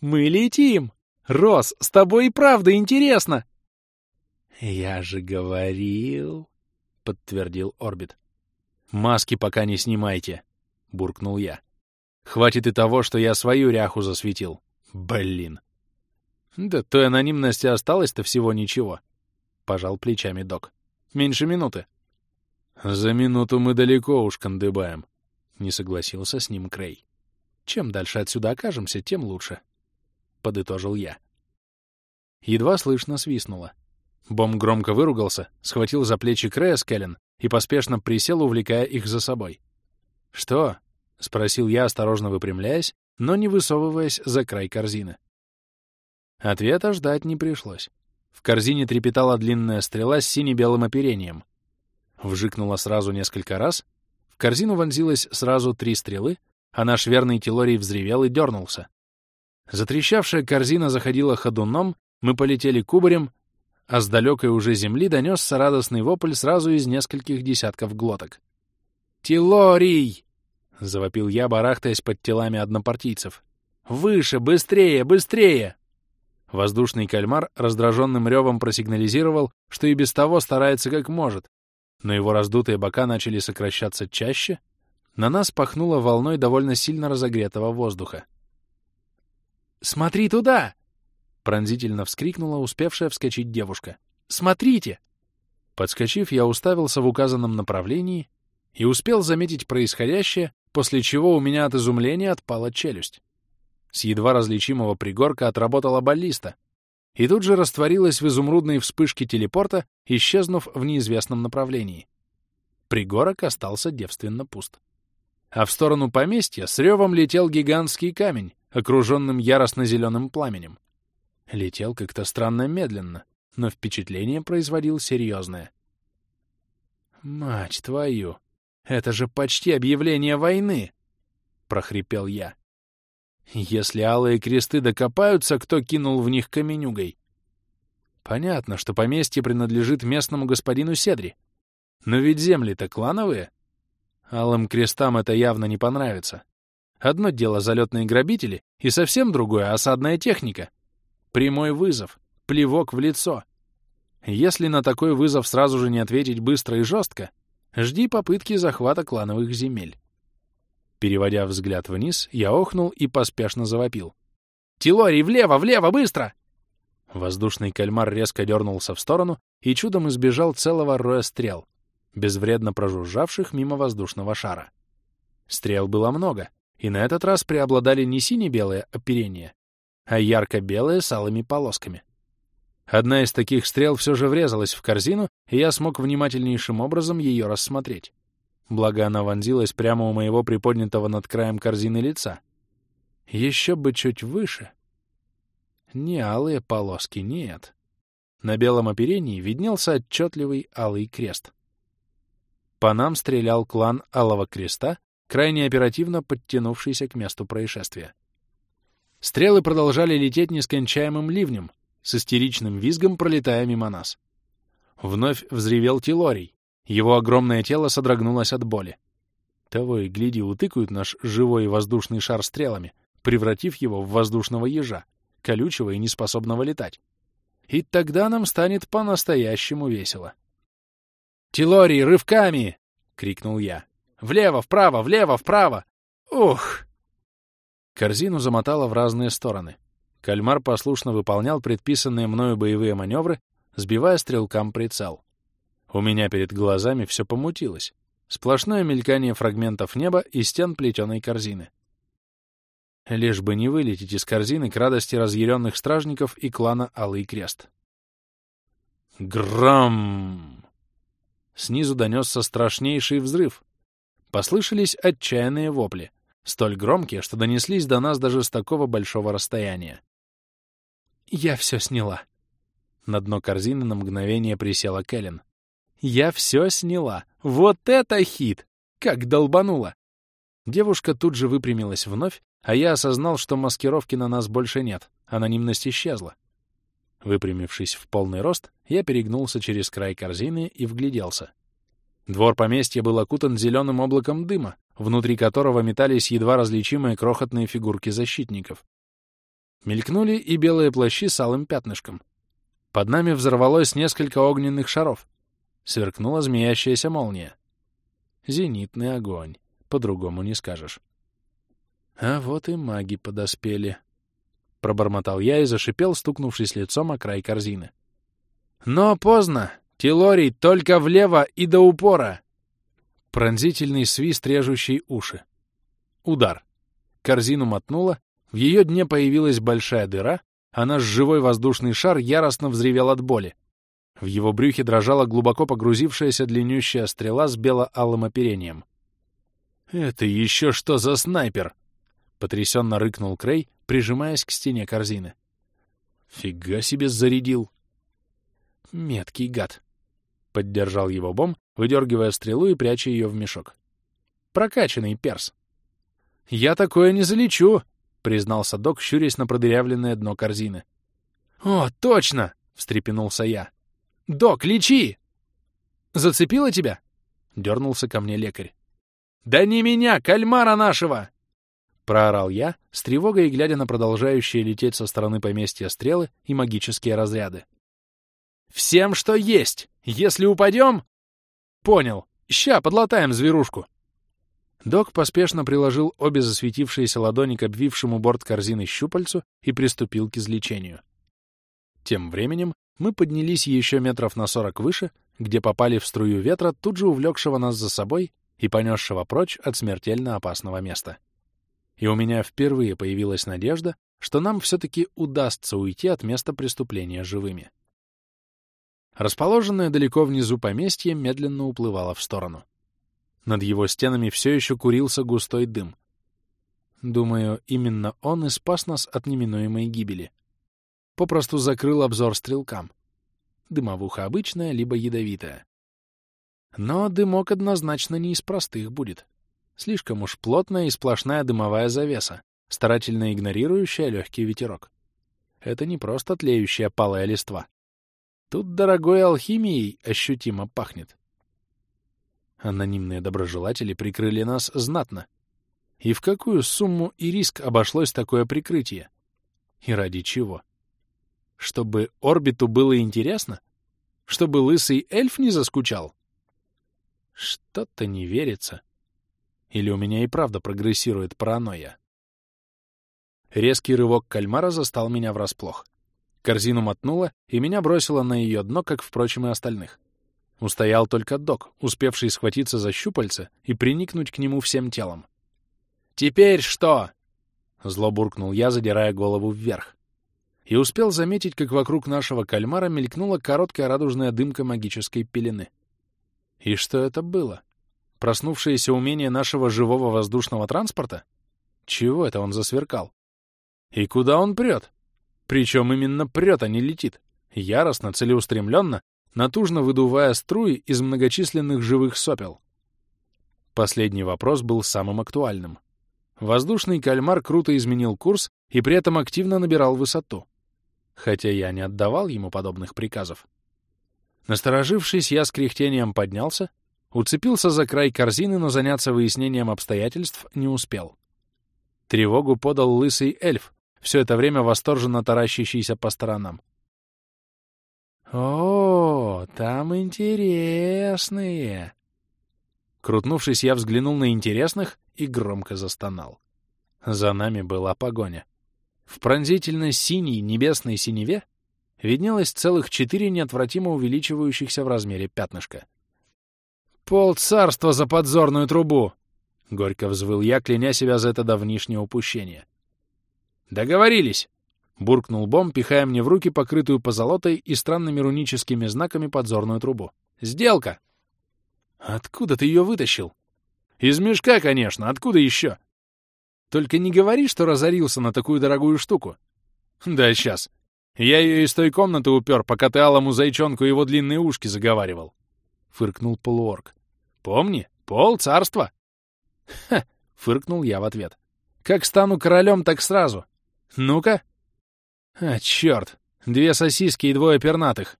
«Мы летим! Рос, с тобой и правда интересно!» «Я же говорил!» — подтвердил Орбит. «Маски пока не снимайте!» — буркнул я. «Хватит и того, что я свою ряху засветил. Блин!» «Да той анонимности осталось-то всего ничего», — пожал плечами док. «Меньше минуты». «За минуту мы далеко уж кандыбаем», — не согласился с ним Крей. «Чем дальше отсюда окажемся, тем лучше», — подытожил я. Едва слышно свистнуло. Бом громко выругался, схватил за плечи Крея с Кэлен и поспешно присел, увлекая их за собой. «Что?» — спросил я, осторожно выпрямляясь, но не высовываясь за край корзины. Ответа ждать не пришлось. В корзине трепетала длинная стрела с сине-белым оперением. Вжикнула сразу несколько раз, в корзину вонзилось сразу три стрелы, а наш верный Телорий взревел и дернулся. Затрещавшая корзина заходила ходуном, мы полетели кубарем, а с далекой уже земли донесся радостный вопль сразу из нескольких десятков глоток. «Тилорий!» — завопил я, барахтаясь под телами однопартийцев. «Выше! Быстрее! Быстрее!» Воздушный кальмар раздраженным ревом просигнализировал, что и без того старается как может, но его раздутые бока начали сокращаться чаще, на нас пахнуло волной довольно сильно разогретого воздуха. «Смотри туда!» — пронзительно вскрикнула успевшая вскочить девушка. «Смотрите!» Подскочив, я уставился в указанном направлении и успел заметить происходящее, после чего у меня от изумления отпала челюсть. С едва различимого пригорка отработала баллиста, и тут же растворилась в изумрудной вспышке телепорта, исчезнув в неизвестном направлении. Пригорок остался девственно пуст. А в сторону поместья с ревом летел гигантский камень, окруженным яростно-зеленым пламенем. Летел как-то странно медленно, но впечатление производил серьезное. «Мать твою! Это же почти объявление войны!» — прохрипел я. Если алые кресты докопаются, кто кинул в них каменюгой. Понятно, что поместье принадлежит местному господину Седри. Но ведь земли-то клановые. Алым крестам это явно не понравится. Одно дело залетные грабители, и совсем другое — осадная техника. Прямой вызов, плевок в лицо. Если на такой вызов сразу же не ответить быстро и жестко, жди попытки захвата клановых земель. Переводя взгляд вниз, я охнул и поспешно завопил. «Тилорий, влево, влево, быстро!» Воздушный кальмар резко дернулся в сторону и чудом избежал целого роя стрел, безвредно прожужжавших мимо воздушного шара. Стрел было много, и на этот раз преобладали не сине-белые оперения, а ярко-белые с алыми полосками. Одна из таких стрел все же врезалась в корзину, и я смог внимательнейшим образом ее рассмотреть. Благо она вонзилась прямо у моего приподнятого над краем корзины лица. Еще бы чуть выше. Не алые полоски, нет. На белом оперении виднелся отчетливый алый крест. По нам стрелял клан Алого Креста, крайне оперативно подтянувшийся к месту происшествия. Стрелы продолжали лететь нескончаемым ливнем, с истеричным визгом пролетая мимо нас. Вновь взревел Тилорий. Его огромное тело содрогнулось от боли. Того и гляди, утыкают наш живой воздушный шар стрелами, превратив его в воздушного ежа, колючего и неспособного летать. И тогда нам станет по-настоящему весело. «Тилорий, рывками!» — крикнул я. «Влево, вправо, влево, вправо! Ух!» Корзину замотало в разные стороны. Кальмар послушно выполнял предписанные мною боевые маневры, сбивая стрелкам прицел. У меня перед глазами все помутилось. Сплошное мелькание фрагментов неба и стен плетеной корзины. Лишь бы не вылететь из корзины к радости разъяренных стражников и клана Алый Крест. Грам! Снизу донесся страшнейший взрыв. Послышались отчаянные вопли, столь громкие, что донеслись до нас даже с такого большого расстояния. «Я все сняла». На дно корзины на мгновение присела Кэлен. «Я все сняла! Вот это хит! Как долбануло!» Девушка тут же выпрямилась вновь, а я осознал, что маскировки на нас больше нет, анонимность исчезла. Выпрямившись в полный рост, я перегнулся через край корзины и вгляделся. Двор поместья был окутан зеленым облаком дыма, внутри которого метались едва различимые крохотные фигурки защитников. Мелькнули и белые плащи с алым пятнышком. Под нами взорвалось несколько огненных шаров. Сверкнула змеящаяся молния. Зенитный огонь, по-другому не скажешь. А вот и маги подоспели. Пробормотал я и зашипел, стукнувшись лицом о край корзины. Но поздно! Тилорий только влево и до упора! Пронзительный свист, режущий уши. Удар. Корзину мотнуло, в ее дне появилась большая дыра, а наш живой воздушный шар яростно взревел от боли. В его брюхе дрожала глубоко погрузившаяся длиннющая стрела с бело-алым оперением. «Это еще что за снайпер?» Потрясенно рыкнул Крей, прижимаясь к стене корзины. Фига себе зарядил. Меткий гад. Поддержал его Бом, выдергивая стрелу и пряча ее в мешок. Прокачанный перс. Я такое не залечу, признался док, щурясь на продырявленное дно корзины. О, точно! встрепенулся я. Док, лечи! Зацепило тебя? Дернулся ко мне лекарь. Да не меня, кальмара нашего! — проорал я, с тревогой глядя на продолжающие лететь со стороны поместья стрелы и магические разряды. «Всем, что есть! Если упадем...» «Понял. Ща, подлатаем зверушку!» Док поспешно приложил обе засветившиеся ладони к обвившему борт корзины щупальцу и приступил к излечению. Тем временем мы поднялись еще метров на сорок выше, где попали в струю ветра, тут же увлекшего нас за собой и понесшего прочь от смертельно опасного места и у меня впервые появилась надежда, что нам все-таки удастся уйти от места преступления живыми. Расположенное далеко внизу поместье медленно уплывало в сторону. Над его стенами все еще курился густой дым. Думаю, именно он и спас нас от неминуемой гибели. Попросту закрыл обзор стрелкам. Дымовуха обычная, либо ядовитая. Но дымок однозначно не из простых будет. Слишком уж плотная и сплошная дымовая завеса, старательно игнорирующая легкий ветерок. Это не просто тлеющая палая листва. Тут дорогой алхимией ощутимо пахнет. Анонимные доброжелатели прикрыли нас знатно. И в какую сумму и риск обошлось такое прикрытие? И ради чего? Чтобы орбиту было интересно? Чтобы лысый эльф не заскучал? Что-то не верится. Или у меня и правда прогрессирует паранойя? Резкий рывок кальмара застал меня врасплох. Корзину мотнула, и меня бросило на ее дно, как, впрочем, и остальных. Устоял только док, успевший схватиться за щупальца и приникнуть к нему всем телом. «Теперь что?» — зло буркнул я, задирая голову вверх. и успел заметить, как вокруг нашего кальмара мелькнула короткая радужная дымка магической пелены. И что это было? Проснувшееся умение нашего живого воздушного транспорта? Чего это он засверкал? И куда он прет? Причем именно прет, а не летит. Яростно, целеустремленно, натужно выдувая струи из многочисленных живых сопел. Последний вопрос был самым актуальным. Воздушный кальмар круто изменил курс и при этом активно набирал высоту. Хотя я не отдавал ему подобных приказов. Насторожившись, я с кряхтением поднялся, уцепился за край корзины, но заняться выяснением обстоятельств не успел. Тревогу подал лысый эльф, все это время восторженно таращащийся по сторонам. «О, там интересные!» Крутнувшись, я взглянул на интересных и громко застонал. За нами была погоня. В пронзительно синей небесной синеве виднелось целых четыре неотвратимо увеличивающихся в размере пятнышка. «Пол царства за подзорную трубу!» — горько взвыл я, кляня себя за это давнишнее упущение. «Договорились!» — буркнул Бом, пихая мне в руки покрытую позолотой и странными руническими знаками подзорную трубу. «Сделка!» «Откуда ты ее вытащил?» «Из мешка, конечно. Откуда еще?» «Только не говори, что разорился на такую дорогую штуку». «Да, сейчас. Я ее из той комнаты упер, пока ты алому зайчонку его длинные ушки заговаривал», — фыркнул полуорг. «Помни, пол царства». «Ха!» — фыркнул я в ответ. «Как стану королем, так сразу. Ну-ка!» «А, черт! Две сосиски и двое пернатых!»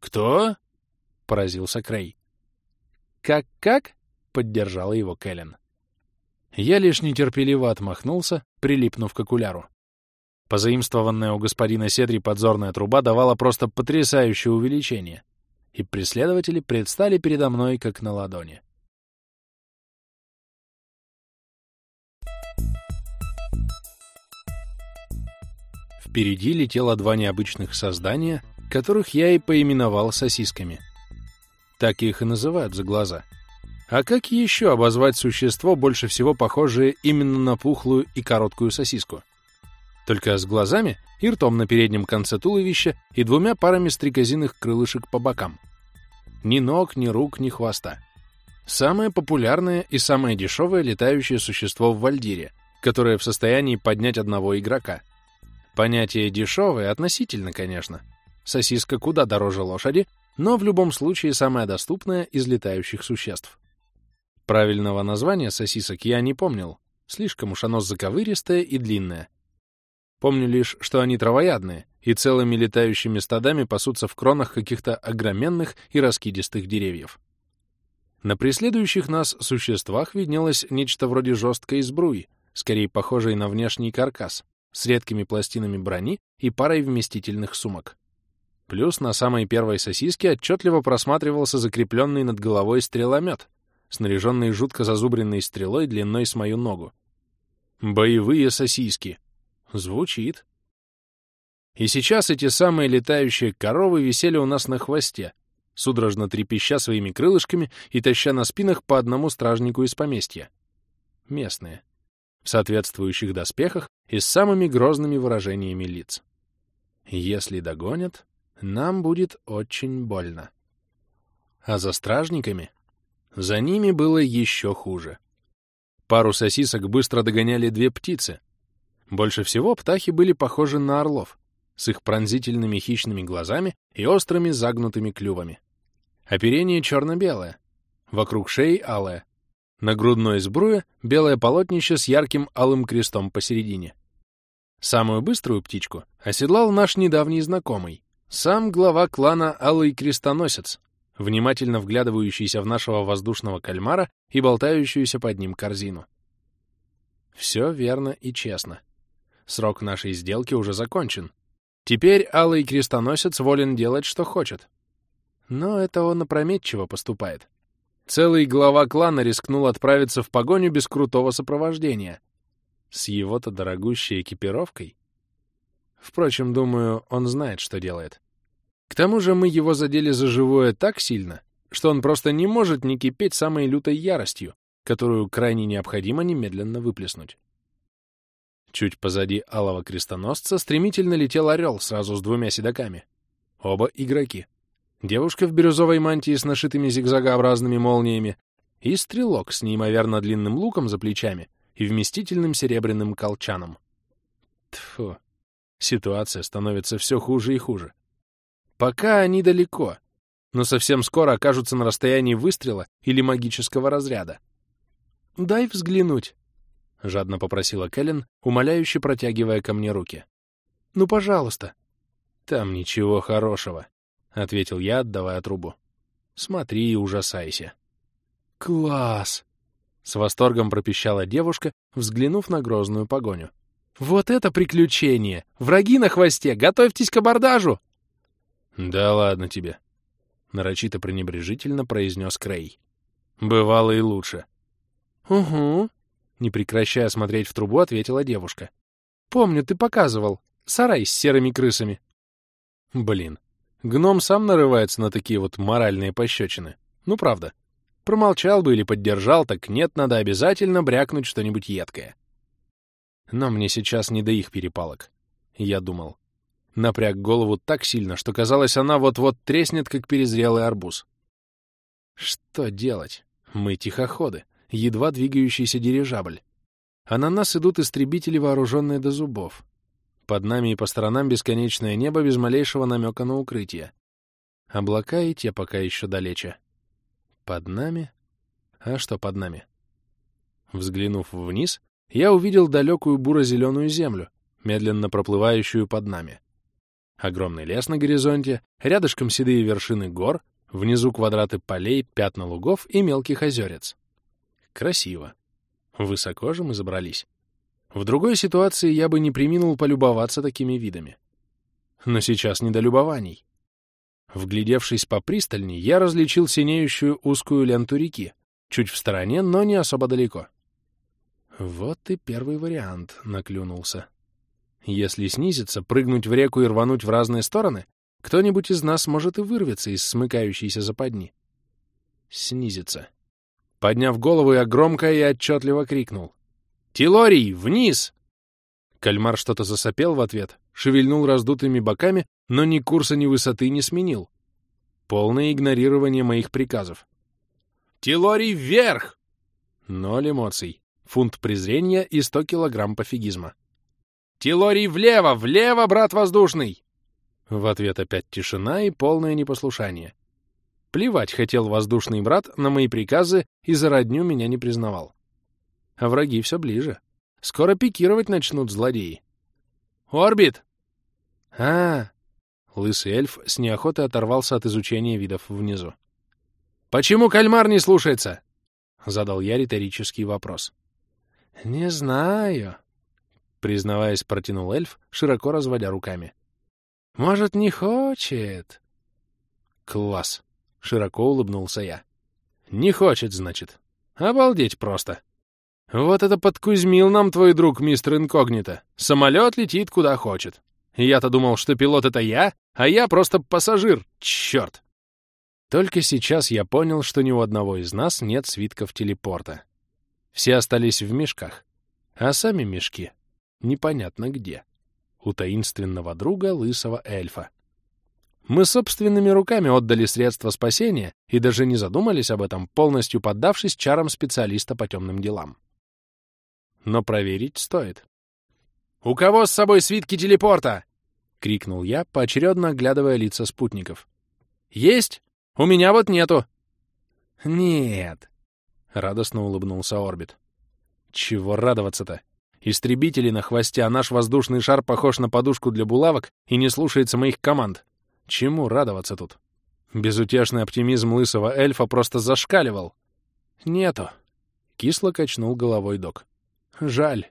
«Кто?» — поразился Крей. «Как-как?» — поддержала его Кэлен. Я лишь нетерпеливо отмахнулся, прилипнув к окуляру. Позаимствованная у господина Седри подзорная труба давала просто потрясающее увеличение, и преследователи предстали передо мной как на ладони. Впереди летело два необычных создания, которых я и поименовал сосисками. Так их и называют за глаза. А как еще обозвать существо, больше всего похожее именно на пухлую и короткую сосиску? Только с глазами и ртом на переднем конце туловища и двумя парами стрекозиных крылышек по бокам. Ни ног, ни рук, ни хвоста. Самое популярное и самое дешевое летающее существо в Вальдире, которое в состоянии поднять одного игрока — Понятие «дешевое» относительно, конечно. Сосиска куда дороже лошади, но в любом случае самая доступная из летающих существ. Правильного названия сосисок я не помнил, слишком уж оно заковыристое и длинное. Помню лишь, что они травоядные и целыми летающими стадами пасутся в кронах каких-то огроменных и раскидистых деревьев. На преследующих нас существах виднелось нечто вроде жесткой сбруи, скорее похожей на внешний каркас, с редкими пластинами брони и парой вместительных сумок. Плюс на самой первой сосиске отчетливо просматривался закрепленный над головой стреломет, снаряженный жутко зазубренной стрелой длиной с мою ногу. Боевые сосиски. Звучит. И сейчас эти самые летающие коровы висели у нас на хвосте, судорожно трепеща своими крылышками и таща на спинах по одному стражнику из поместья. Местные в соответствующих доспехах и с самыми грозными выражениями лиц. Если догонят, нам будет очень больно. А за стражниками? За ними было еще хуже. Пару сосисок быстро догоняли две птицы. Больше всего птахи были похожи на орлов, с их пронзительными хищными глазами и острыми загнутыми клювами. Оперение черно-белое, вокруг шеи алое, на грудной сбруе белое полотнище с ярким алым крестом посередине. Самую быструю птичку оседлал наш недавний знакомый, сам глава клана Алый Крестоносец, внимательно вглядывающийся в нашего воздушного кальмара и болтающуюся под ним корзину. Все верно и честно. Срок нашей сделки уже закончен. Теперь Алый Крестоносец волен делать, что хочет. Но это он опрометчиво поступает. Целый глава клана рискнул отправиться в погоню без крутого сопровождения. С его-то дорогущей экипировкой. Впрочем, думаю, он знает, что делает. К тому же мы его задели за живое так сильно, что он просто не может не кипеть самой лютой яростью, которую крайне необходимо немедленно выплеснуть. Чуть позади алого крестоносца стремительно летел орел сразу с двумя седаками. Оба игроки. Девушка в бирюзовой мантии с нашитыми зигзагообразными молниями и стрелок с неимоверно длинным луком за плечами и вместительным серебряным колчаном. Тфу, ситуация становится все хуже и хуже. Пока они далеко, но совсем скоро окажутся на расстоянии выстрела или магического разряда. «Дай взглянуть», — жадно попросила Кэлен, умоляюще протягивая ко мне руки. «Ну, пожалуйста». «Там ничего хорошего», — ответил я, отдавая трубу. «Смотри и ужасайся». «Класс!» — с восторгом пропищала девушка, взглянув на грозную погоню. «Вот это приключение! Враги на хвосте! Готовьтесь к абордажу!» «Да ладно тебе!» — нарочито пренебрежительно произнес Крей. «Бывало и лучше». «Угу», — не прекращая смотреть в трубу, ответила девушка. «Помню, ты показывал. Сарай с серыми крысами». Блин, гном сам нарывается на такие вот моральные пощечины. Ну, правда. Промолчал бы или поддержал, так нет, надо обязательно брякнуть что-нибудь едкое. Но мне сейчас не до их перепалок. Я думал. Напряг голову так сильно, что казалось, она вот-вот треснет, как перезрелый арбуз. Что делать? Мы тихоходы, едва двигающийся дирижабль. А на нас идут истребители, вооруженные до зубов. Под нами и по сторонам бесконечное небо без малейшего намека на укрытие. Облака и те пока еще далече. Под нами? А что под нами? Взглянув вниз, я увидел далекую буро-зеленую землю, медленно проплывающую под нами. Огромный лес на горизонте, рядышком седые вершины гор, внизу квадраты полей, пятна лугов и мелких озерец. Красиво. Высоко же мы забрались. В другой ситуации я бы не приминул полюбоваться такими видами. Но сейчас не до любований. Вглядевшись попристальней, я различил синеющую узкую ленту реки, чуть в стороне, но не особо далеко. Вот и первый вариант наклюнулся. Если снизиться, прыгнуть в реку и рвануть в разные стороны, кто-нибудь из нас может и вырвется из смыкающейся западни. Снизиться. Подняв голову, я громко и отчетливо крикнул. «Тилорий, вниз!» Кальмар что-то засопел в ответ, шевельнул раздутыми боками, но ни курса, ни высоты не сменил. Полное игнорирование моих приказов. «Тилорий, вверх!» Ноль эмоций, фунт презрения и сто килограмм пофигизма. «Тилорий влево! Влево, брат воздушный!» В ответ опять тишина и полное непослушание. Плевать хотел воздушный брат на мои приказы и за родню меня не признавал. А враги все ближе. Скоро пикировать начнут злодеи. «Орбит!» а, Лысый эльф с неохотой оторвался от изучения видов внизу. «Почему кальмар не слушается?» — задал я риторический вопрос. «Не знаю», признаваясь, протянул эльф, широко разводя руками. «Может, не хочет?» «Класс!» — широко улыбнулся я. «Не хочет, значит. Обалдеть просто. Вот это подкузмил нам твой друг, мистер Инкогнито. Самолет летит куда хочет. Я-то думал, что пилот — это я, а я просто пассажир. Черт!» Только сейчас я понял, что ни у одного из нас нет свитков телепорта. Все остались в мешках, а сами мешки непонятно где, у таинственного друга лысого эльфа. Мы собственными руками отдали средства спасения и даже не задумались об этом, полностью поддавшись чарам специалиста по темным делам. Но проверить стоит. «У кого с собой свитки телепорта?» — крикнул я, поочередно оглядывая лица спутников. «Есть? У меня вот нету». «Нет», — радостно улыбнулся Орбит. «Чего радоваться-то? Истребители на хвосте, а наш воздушный шар похож на подушку для булавок и не слушается моих команд. Чему радоваться тут? Безутешный оптимизм лысого эльфа просто зашкаливал. «Нету», — кисло качнул головой док. «Жаль».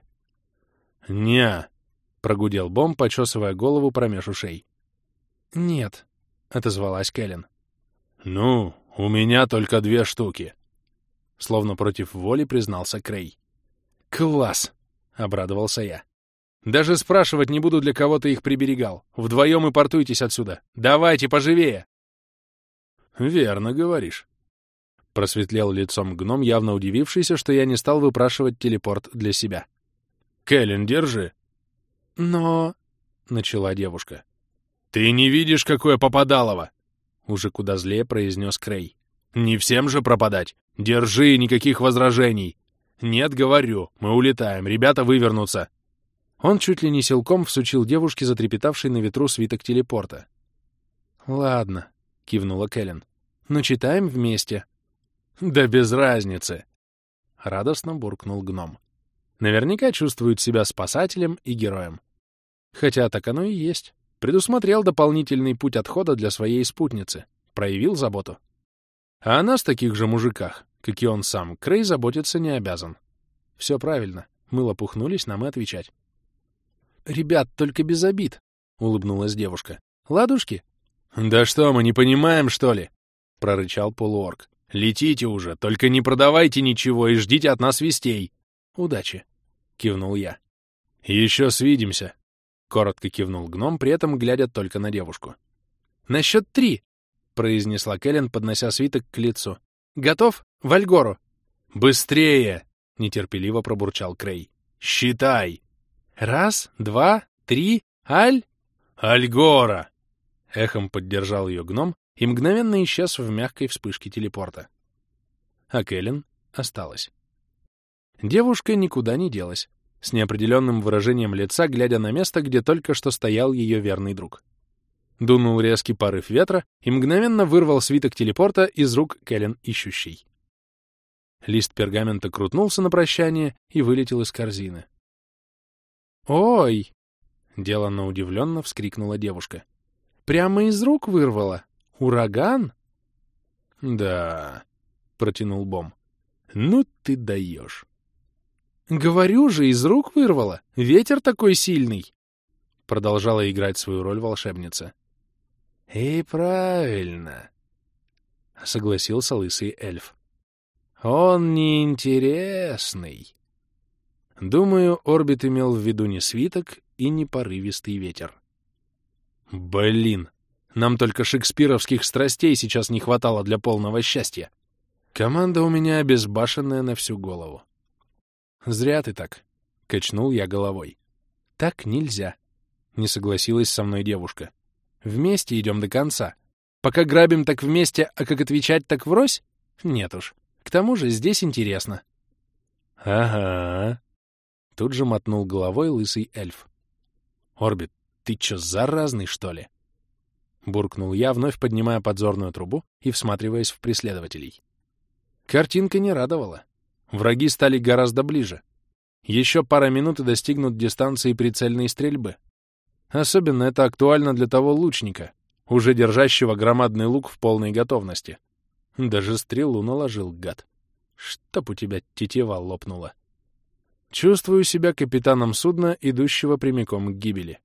«Не», — прогудел Бом, почесывая голову промеж ушей. «Нет», — отозвалась Кэлен. «Ну, у меня только две штуки», — словно против воли признался Крей. «Класс!» — обрадовался я. «Даже спрашивать не буду, для кого ты их приберегал. Вдвоем и портуйтесь отсюда. Давайте поживее!» «Верно говоришь», — просветлел лицом гном, явно удивившийся, что я не стал выпрашивать телепорт для себя. Кэлен, держи. Но... — начала девушка. «Ты не видишь, какое попадалово!» — уже куда злее произнес Крей. «Не всем же пропадать! Держи, никаких возражений! Нет, говорю, мы улетаем, ребята вывернутся!» Он чуть ли не силком всучил девушке затрепетавший на ветру свиток телепорта. «Ладно», — кивнула Кэлен. «Но читаем вместе». «Да без разницы!» — радостно буркнул гном. Наверняка чувствует себя спасателем и героем. Хотя так оно и есть. Предусмотрел дополнительный путь отхода для своей спутницы. Проявил заботу. А о нас, таких же мужиках, как и он сам, Крей заботиться не обязан. Все правильно. Мы лопухнулись, нам и отвечать. «Ребят, только без обид», — улыбнулась девушка. «Ладушки?» «Да что, мы не понимаем, что ли?» — прорычал полуорг. «Летите уже, только не продавайте ничего и ждите от нас вестей». «Удачи», — кивнул я. «Еще свидимся», — коротко кивнул гном, при этом глядя только на девушку. «На счет три», — произнесла Кэлен, поднося свиток к лицу. «Готов? В Альгору!» «Быстрее!» — нетерпеливо пробурчал Крей. «Считай!» «Раз, два, три, Аль...» «Альгора!» Эхом поддержал ее гном и мгновенно исчез в мягкой вспышке телепорта. А Кэлен осталась. Девушка никуда не делась, с неопределенным выражением лица, глядя на место, где только что стоял ее верный друг. Дунул резкий порыв ветра и мгновенно вырвал свиток телепорта из рук Кэлен ищущей. Лист пергамента крутнулся на прощание и вылетел из корзины. «Ой!» — деланно удивленно вскрикнула девушка. «Прямо из рук вырвала? Ураган?» «Да», — протянул Бом. «Ну ты даешь!» «Говорю же, из рук вырвала! Ветер такой сильный!» Продолжала играть свою роль волшебница. «И правильно», — согласился лысый эльф. «Он неинтересный». Думаю, Орбит имел в виду не свиток и не порывистый ветер. Блин, нам только шекспировских страстей сейчас не хватало для полного счастья. Команда у меня обезбашенная на всю голову. Зря ты так, — качнул я головой. Так нельзя, — не согласилась со мной девушка. Вместе идем до конца. Пока грабим так вместе, а как отвечать так врозь? Нет уж. К тому же здесь интересно. Ага. Тут же мотнул головой лысый эльф. Орбит, ты чё, заразный, что ли? Буркнул я, вновь поднимая подзорную трубу и всматриваясь в преследователей. Картинка не радовала. Враги стали гораздо ближе. Еще пара минут и достигнут дистанции прицельной стрельбы. Особенно это актуально для того лучника, уже держащего громадный лук в полной готовности. Даже стрелу наложил, гад. Чтоб у тебя тетива лопнула. Чувствую себя капитаном судна, идущего прямиком к гибели.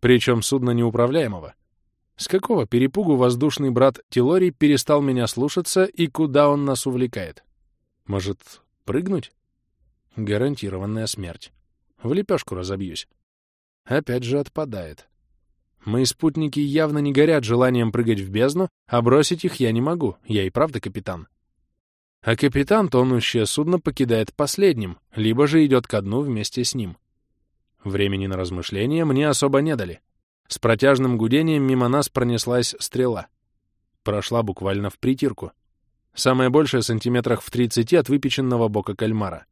Причем судна неуправляемого. С какого перепугу воздушный брат Тилорий перестал меня слушаться и куда он нас увлекает? Может, прыгнуть? Гарантированная смерть. В лепешку разобьюсь опять же отпадает. Мои спутники явно не горят желанием прыгать в бездну, а бросить их я не могу, я и правда капитан. А капитан тонущее судно покидает последним, либо же идет ко дну вместе с ним. Времени на размышления мне особо не дали. С протяжным гудением мимо нас пронеслась стрела. Прошла буквально в притирку. Самое большее сантиметрах в тридцати от выпеченного бока кальмара.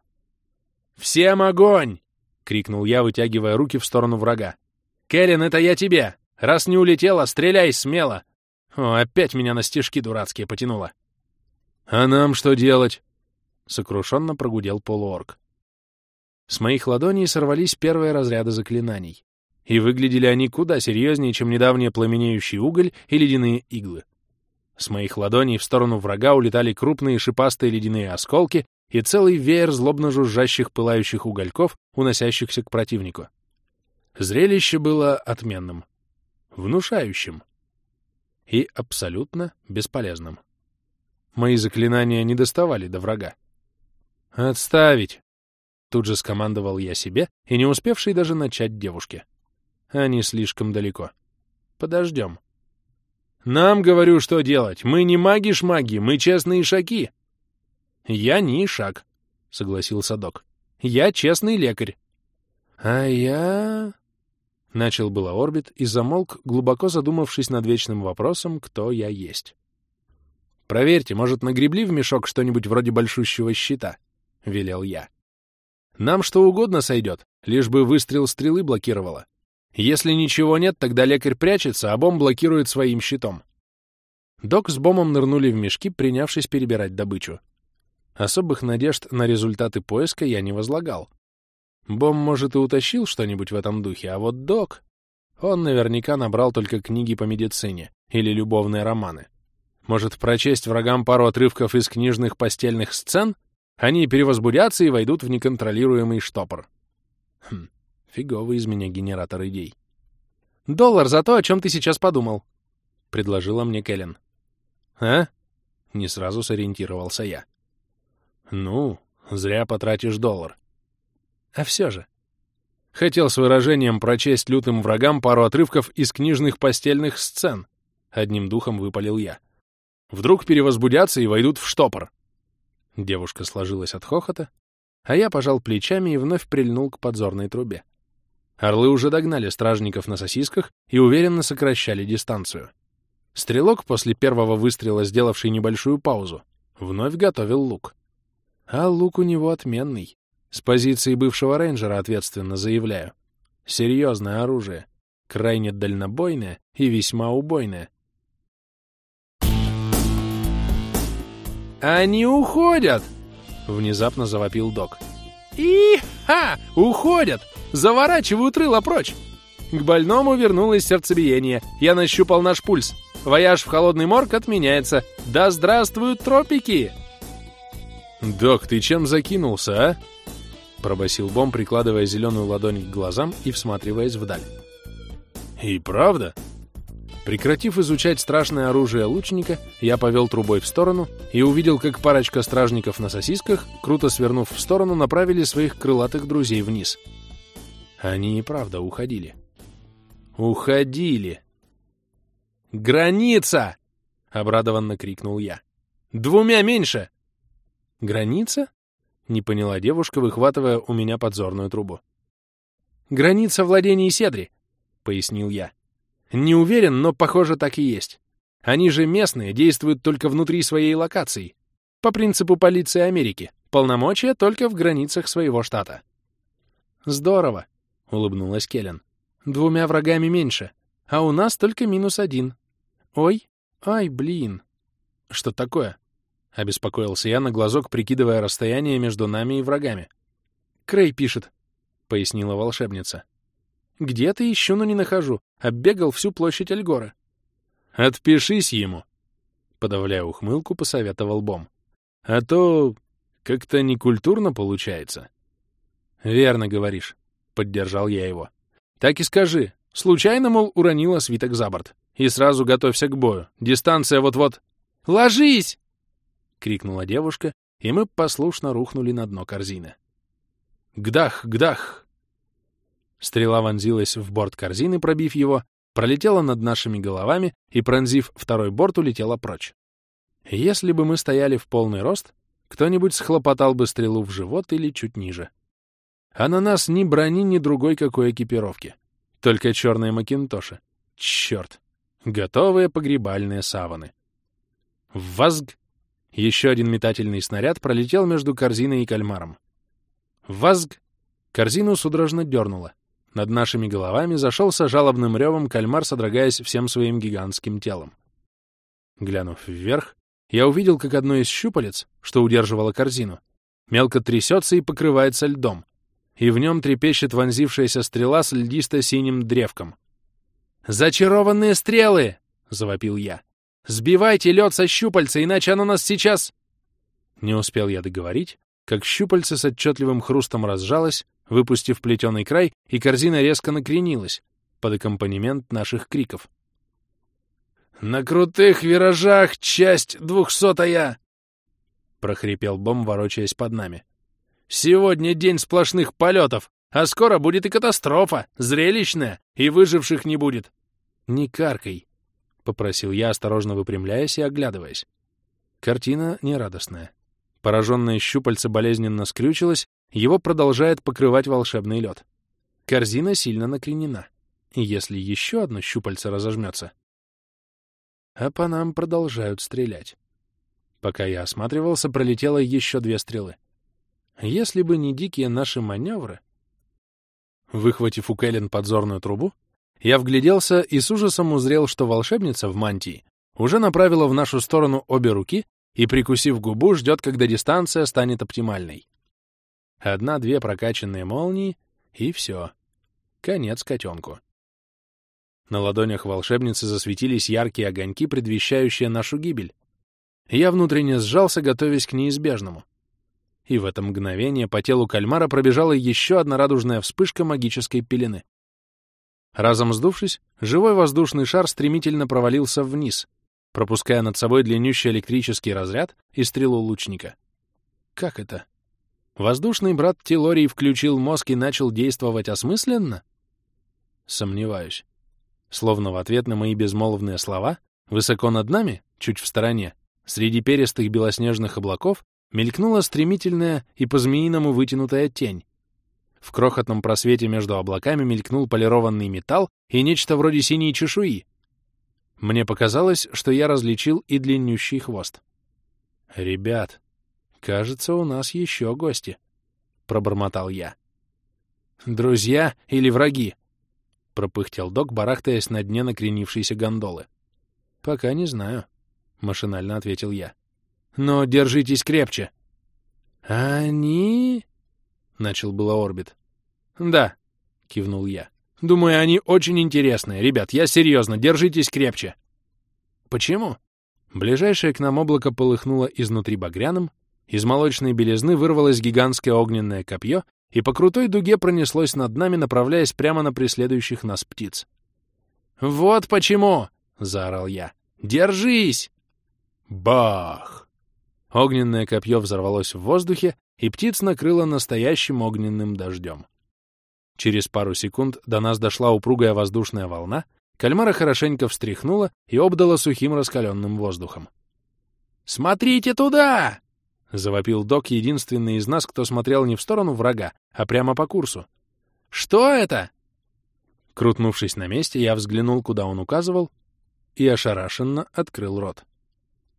«Всем огонь!» — крикнул я, вытягивая руки в сторону врага. «Кэлен, это я тебе! Раз не улетела, стреляй смело!» О, опять меня на стежки дурацкие потянуло. «А нам что делать?» — сокрушенно прогудел полуорг. С моих ладоней сорвались первые разряды заклинаний, и выглядели они куда серьезнее, чем недавние пламенеющий уголь и ледяные иглы. С моих ладоней в сторону врага улетали крупные шипастые ледяные осколки, и целый веер злобно жужжащих пылающих угольков, уносящихся к противнику. Зрелище было отменным, внушающим и абсолютно бесполезным. Мои заклинания не доставали до врага. «Отставить!» Тут же скомандовал я себе и не успевший даже начать девушке. Они слишком далеко. Подождем. «Нам, говорю, что делать. Мы не маги-шмаги, мы честные шаки!» «Я не Ишак», — согласился док. «Я честный лекарь». «А я...» — начал было Орбит и замолк, глубоко задумавшись над вечным вопросом, кто я есть. «Проверьте, может, нагребли в мешок что-нибудь вроде большущего щита?» — велел я. «Нам что угодно сойдет, лишь бы выстрел стрелы блокировало. Если ничего нет, тогда лекарь прячется, а бомб блокирует своим щитом». Док с бомбом нырнули в мешки, принявшись перебирать добычу. Особых надежд на результаты поиска я не возлагал. Бом, может, и утащил что-нибудь в этом духе, а вот док... Он наверняка набрал только книги по медицине или любовные романы. Может, прочесть врагам пару отрывков из книжных постельных сцен? Они перевозбудятся и войдут в неконтролируемый штопор. Хм, фиговый из меня генератор идей. «Доллар за то, о чем ты сейчас подумал», — предложила мне Кэлен. «А?» — не сразу сориентировался я. «Ну, зря потратишь доллар». «А все же». Хотел с выражением прочесть лютым врагам пару отрывков из книжных постельных сцен. Одним духом выпалил я. Вдруг перевозбудятся и войдут в штопор. Девушка сложилась от хохота, а я пожал плечами и вновь прильнул к подзорной трубе. Орлы уже догнали стражников на сосисках и уверенно сокращали дистанцию. Стрелок, после первого выстрела, сделавший небольшую паузу, вновь готовил лук. А лук у него отменный. С позиции бывшего рейнджера ответственно заявляю. Серьезное оружие. Крайне дальнобойное и весьма убойное. «Они уходят!» — внезапно завопил док. «И-ха! Уходят! Заворачивают рыло прочь!» К больному вернулось сердцебиение. Я нащупал наш пульс. Вояж в холодный морг отменяется. Да здравствуют тропики! «Док, ты чем закинулся, а?» Пробасил Бом, прикладывая зеленую ладонь к глазам и всматриваясь вдаль. «И правда?» Прекратив изучать страшное оружие лучника, я повел трубой в сторону и увидел, как парочка стражников на сосисках, круто свернув в сторону, направили своих крылатых друзей вниз. Они и правда уходили. Уходили! «Граница!» — обрадованно крикнул я. «Двумя меньше!» «Граница?» — не поняла девушка, выхватывая у меня подзорную трубу. «Граница владений Седри», — пояснил я. «Не уверен, но, похоже, так и есть. Они же местные, действуют только внутри своей локации. По принципу полиции Америки. Полномочия только в границах своего штата». «Здорово», — улыбнулась Келлен. «Двумя врагами меньше, а у нас только минус один. Ой, ай, блин. Что такое?» — обеспокоился я на глазок, прикидывая расстояние между нами и врагами. «Крей пишет», — пояснила волшебница. «Где-то ищу, но не нахожу. Оббегал всю площадь Альгора». «Отпишись ему», — подавляя ухмылку, посоветовал Бом. «А то как-то некультурно получается». «Верно говоришь», — поддержал я его. «Так и скажи. Случайно, мол, уронила свиток за борт. И сразу готовься к бою. Дистанция вот-вот...» «Ложись!» крикнула девушка, и мы послушно рухнули на дно корзины. «Гдах! Гдах!» Стрела вонзилась в борт корзины, пробив его, пролетела над нашими головами и, пронзив второй борт, улетела прочь. Если бы мы стояли в полный рост, кто-нибудь схлопотал бы стрелу в живот или чуть ниже. А на нас ни брони, ни другой какой экипировки. Только черные макинтоши. Черт! Готовые погребальные саваны. Вазг! Еще один метательный снаряд пролетел между корзиной и кальмаром. Вазг! Корзину судорожно дернуло. Над нашими головами зашелся жалобным ревом кальмар, содрогаясь всем своим гигантским телом. Глянув вверх, я увидел, как одно из щупалец, что удерживало корзину, мелко трясется и покрывается льдом, и в нем трепещет вонзившаяся стрела с льдисто-синим древком. «Зачарованные стрелы!» — завопил я. Сбивайте лед со щупальца, иначе оно нас сейчас...» Не успел я договорить, как щупальце с отчетливым хрустом разжалось, выпустив плетеный край, и корзина резко накренилась под аккомпанемент наших криков. «На крутых виражах часть двухсотая!» — прохрипел Бом, ворочаясь под нами. «Сегодня день сплошных полетов, а скоро будет и катастрофа, зрелищная, и выживших не будет. Не каркай, — попросил я, осторожно выпрямляясь и оглядываясь. Картина нерадостная. Пораженное щупальце болезненно скрючилось, его продолжает покрывать волшебный лед. Корзина сильно накренена. И если еще одно щупальце разожмется... А по нам продолжают стрелять. Пока я осматривался, пролетело еще две стрелы. Если бы не дикие наши маневры... Выхватив у Кэлен подзорную трубу, я вгляделся и с ужасом узрел, что волшебница в мантии уже направила в нашу сторону обе руки и, прикусив губу, ждет, когда дистанция станет оптимальной. Одна-две прокачанные молнии, и все. Конец котенку. На ладонях волшебницы засветились яркие огоньки, предвещающие нашу гибель. Я внутренне сжался, готовясь к неизбежному. И в это мгновение по телу кальмара пробежала еще одна радужная вспышка магической пелены. Разом сдувшись, живой воздушный шар стремительно провалился вниз, пропуская над собой длиннющий электрический разряд и стрелу лучника. Как это? Воздушный брат Тилорий включил мозг и начал действовать осмысленно? Сомневаюсь. Словно в ответ на мои безмолвные слова, высоко над нами, чуть в стороне, среди перистых белоснежных облаков, мелькнула стремительная и по-змеиному вытянутая тень. В крохотном просвете между облаками мелькнул полированный металл и нечто вроде синей чешуи. Мне показалось, что я различил и длиннющий хвост. «Ребят, кажется, у нас еще гости», — пробормотал я. «Друзья или враги?» — пропыхтел док, барахтаясь на дне накренившейся гондолы. «Пока не знаю», — машинально ответил я. «Но держитесь крепче». «Они...» — начал было Орбит. «Да», — кивнул я. «Думаю, они очень интересные. Ребят, я серьезно, держитесь крепче». «Почему?» Ближайшее к нам облако полыхнуло изнутри багряным, из молочной белизны вырвалось гигантское огненное копье и по крутой дуге пронеслось над нами, направляясь прямо на преследующих нас птиц. «Вот почему!» — заорал я. «Держись!» Бах! Огненное копье взорвалось в воздухе, и птиц накрыло настоящим огненным дождем. Через пару секунд до нас дошла упругая воздушная волна, кальмара хорошенько встряхнула и обдала сухим раскаленным воздухом. «Смотрите туда!» — завопил док, единственный из нас, кто смотрел не в сторону врага, а прямо по курсу. «Что это?» Крутнувшись на месте, я взглянул, куда он указывал, и ошарашенно открыл рот.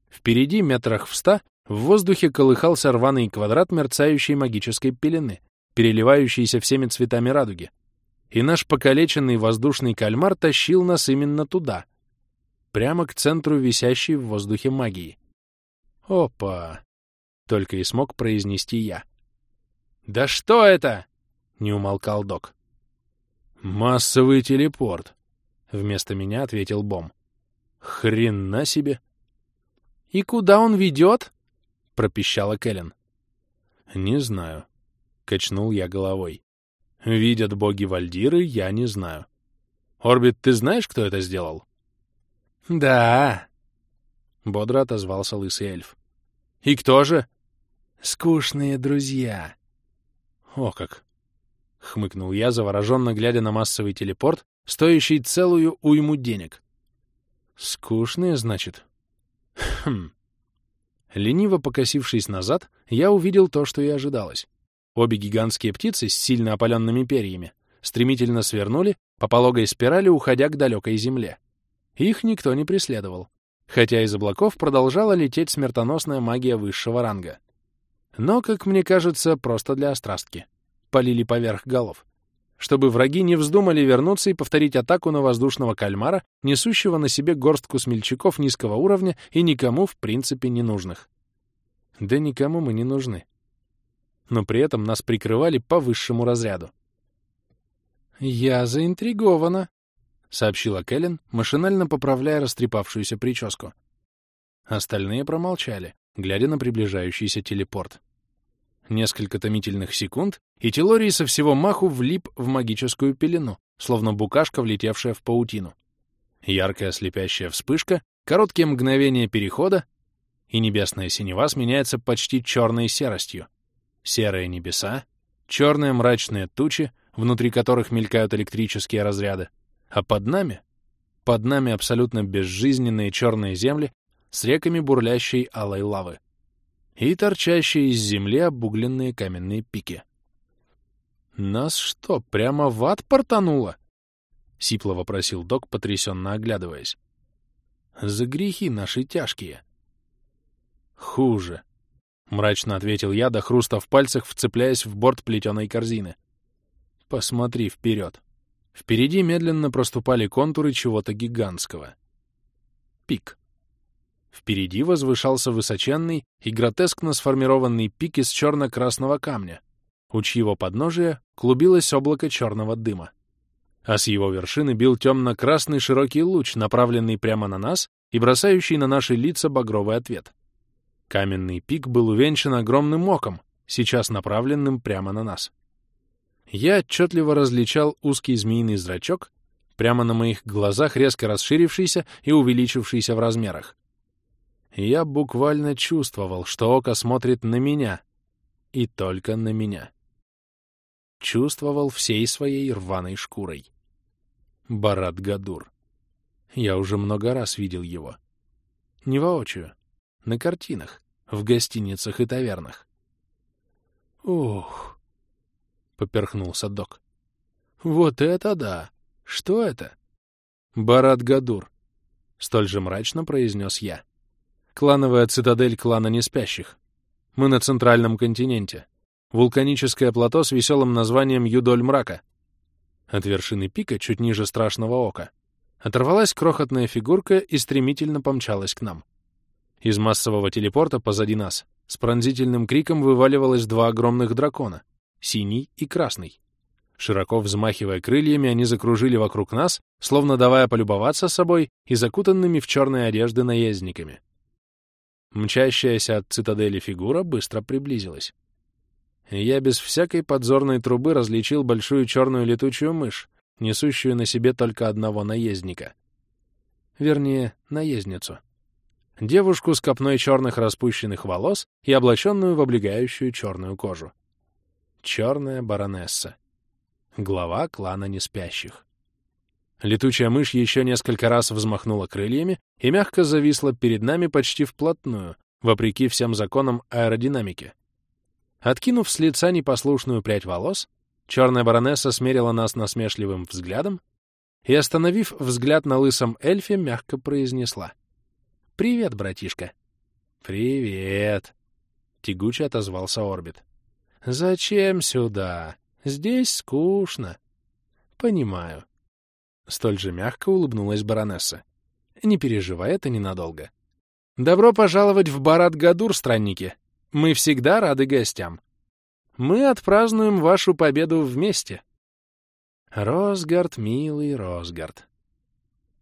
Впереди, метрах в ста, в воздухе колыхался рваный квадрат мерцающей магической пелены, переливающейся всеми цветами радуги. И наш покалеченный воздушный кальмар тащил нас именно туда, прямо к центру висящей в воздухе магии. Опа! Только и смог произнести я. «Да что это?» — не умолкал док. «Массовый телепорт», — вместо меня ответил Бом. «Хрена себе!» «И куда он ведет?» — пропищала Кэлен. «Не знаю», — качнул я головой. «Видят боги Вальдиры, я не знаю. Орбит, ты знаешь, кто это сделал?» «Да», — бодро отозвался лысый эльф. «И кто же?» Скучные друзья. О как! Хмыкнул я, завороженно глядя на массовый телепорт, стоящий целую уйму денег. Скучные, значит? Хм. Лениво покосившись назад, я увидел то, что и ожидалось. Обе гигантские птицы с сильно опаленными перьями стремительно свернули по пологой спирали, уходя к далекой земле. Их никто не преследовал, хотя из облаков продолжала лететь смертоносная магия высшего ранга. Но, как мне кажется, просто для острастки. Полили поверх голов. Чтобы враги не вздумали вернуться и повторить атаку на воздушного кальмара, несущего на себе горстку смельчаков низкого уровня и никому, в принципе, не нужных. Да никому мы не нужны. Но при этом нас прикрывали по высшему разряду. «Я заинтригована», — сообщила Кэлен, машинально поправляя растрепавшуюся прическу. Остальные промолчали, глядя на приближающийся телепорт. Несколько томительных секунд, и Телорий со всего маху влип в магическую пелену, словно букашка, влетевшая в паутину. Яркая слепящая вспышка, короткие мгновения перехода, и небесная синева сменяется почти черной серостью. Серые небеса, черные мрачные тучи, внутри которых мелькают электрические разряды, а под нами, под нами абсолютно безжизненные черные земли с реками бурлящей алой лавы и торчащие из земли обугленные каменные пики. Нас что, прямо в ад портануло? Сипло вопросил док, потрясенно оглядываясь. За грехи наши тяжкие. Хуже, мрачно ответил я, до хруста в пальцах, вцепляясь в борт плетеной корзины. Посмотри вперед. Впереди медленно проступали контуры чего-то гигантского. Пик. Впереди возвышался высоченный и гротескно сформированный пик из черно-красного камня, у чьего подножия клубилось облако черного дыма. А с его вершины бил темно-красный широкий луч, направленный прямо на нас и бросающий на наши лица багровый ответ. Каменный пик был увенчан огромным оком, сейчас направленным прямо на нас. Я отчетливо различал узкий змеиный зрачок, прямо на моих глазах резко расширившийся и увеличившийся в размерах. Я буквально чувствовал, что око смотрит на меня, и только на меня. Чувствовал всей своей рваной шкурой. Барат Гадур. Я уже много раз видел его. Не воочию, на картинах, в гостиницах и тавернах. «Ух!» — поперхнулся док. «Вот это да! Что это?» «Барат Гадур», — столь же мрачно произнес я. «Клановая цитадель клана Неспящих. Мы на центральном континенте. Вулканическое плато с веселым названием Юдоль Мрака. От вершины пика, чуть ниже страшного ока, оторвалась крохотная фигурка и стремительно помчалась к нам. Из массового телепорта позади нас с пронзительным криком вываливалось два огромных дракона — синий и красный. Широко взмахивая крыльями, они закружили вокруг нас, словно давая полюбоваться собой и закутанными в черные одежды наездниками. Мчащаяся от цитадели фигура быстро приблизилась. Я без всякой подзорной трубы различил большую черную летучую мышь, несущую на себе только одного наездника. Вернее, наездницу. Девушку с копной черных распущенных волос и облаченную в облегающую черную кожу. Черная баронесса глава клана неспящих. Летучая мышь еще несколько раз взмахнула крыльями и мягко зависла перед нами почти вплотную, вопреки всем законам аэродинамики. Откинув с лица непослушную прядь волос, черная баронесса смерила нас насмешливым взглядом и, остановив взгляд на лысом эльфе, мягко произнесла. «Привет, братишка». «Привет», — тягуче отозвался Орбит. «Зачем сюда? Здесь скучно. Понимаю. Столь же мягко улыбнулась баронесса. Не переживай, это ненадолго. Добро пожаловать в Барат-Гадур, странники. Мы всегда рады гостям. Мы отпразднуем вашу победу вместе. Росгард, милый Росгард.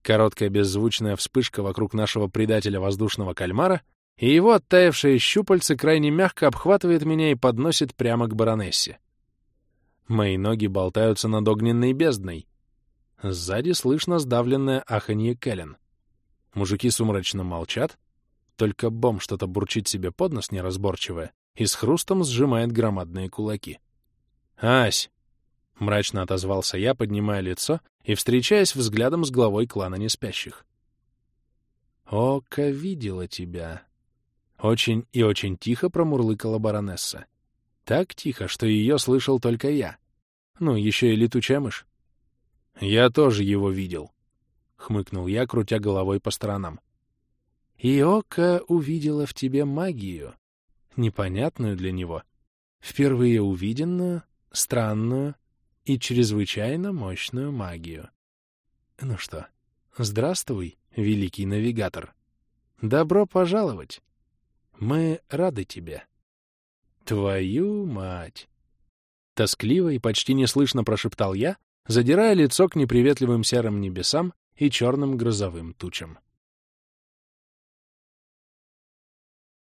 Короткая беззвучная вспышка вокруг нашего предателя воздушного кальмара, и его оттаившие щупальцы крайне мягко обхватывает меня и подносит прямо к баронессе. Мои ноги болтаются над огненной бездной. Сзади слышно сдавленное аханье Кэлен. Мужики сумрачно молчат, только бом что-то бурчит себе под нос неразборчивое и с хрустом сжимает громадные кулаки. «Ась!» — мрачно отозвался я, поднимая лицо и встречаясь взглядом с главой клана неспящих. «Ока видела тебя!» Очень и очень тихо промурлыкала баронесса. Так тихо, что ее слышал только я. Ну, еще и летучая мышь. «Я тоже его видел», — хмыкнул я, крутя головой по сторонам. И око увидела в тебе магию, непонятную для него, впервые увиденную, странную и чрезвычайно мощную магию. Ну что, здравствуй, великий навигатор. Добро пожаловать. Мы рады тебе. Твою мать! Тоскливо и почти неслышно прошептал я, задирая лицо к неприветливым серым небесам и черным грозовым тучам.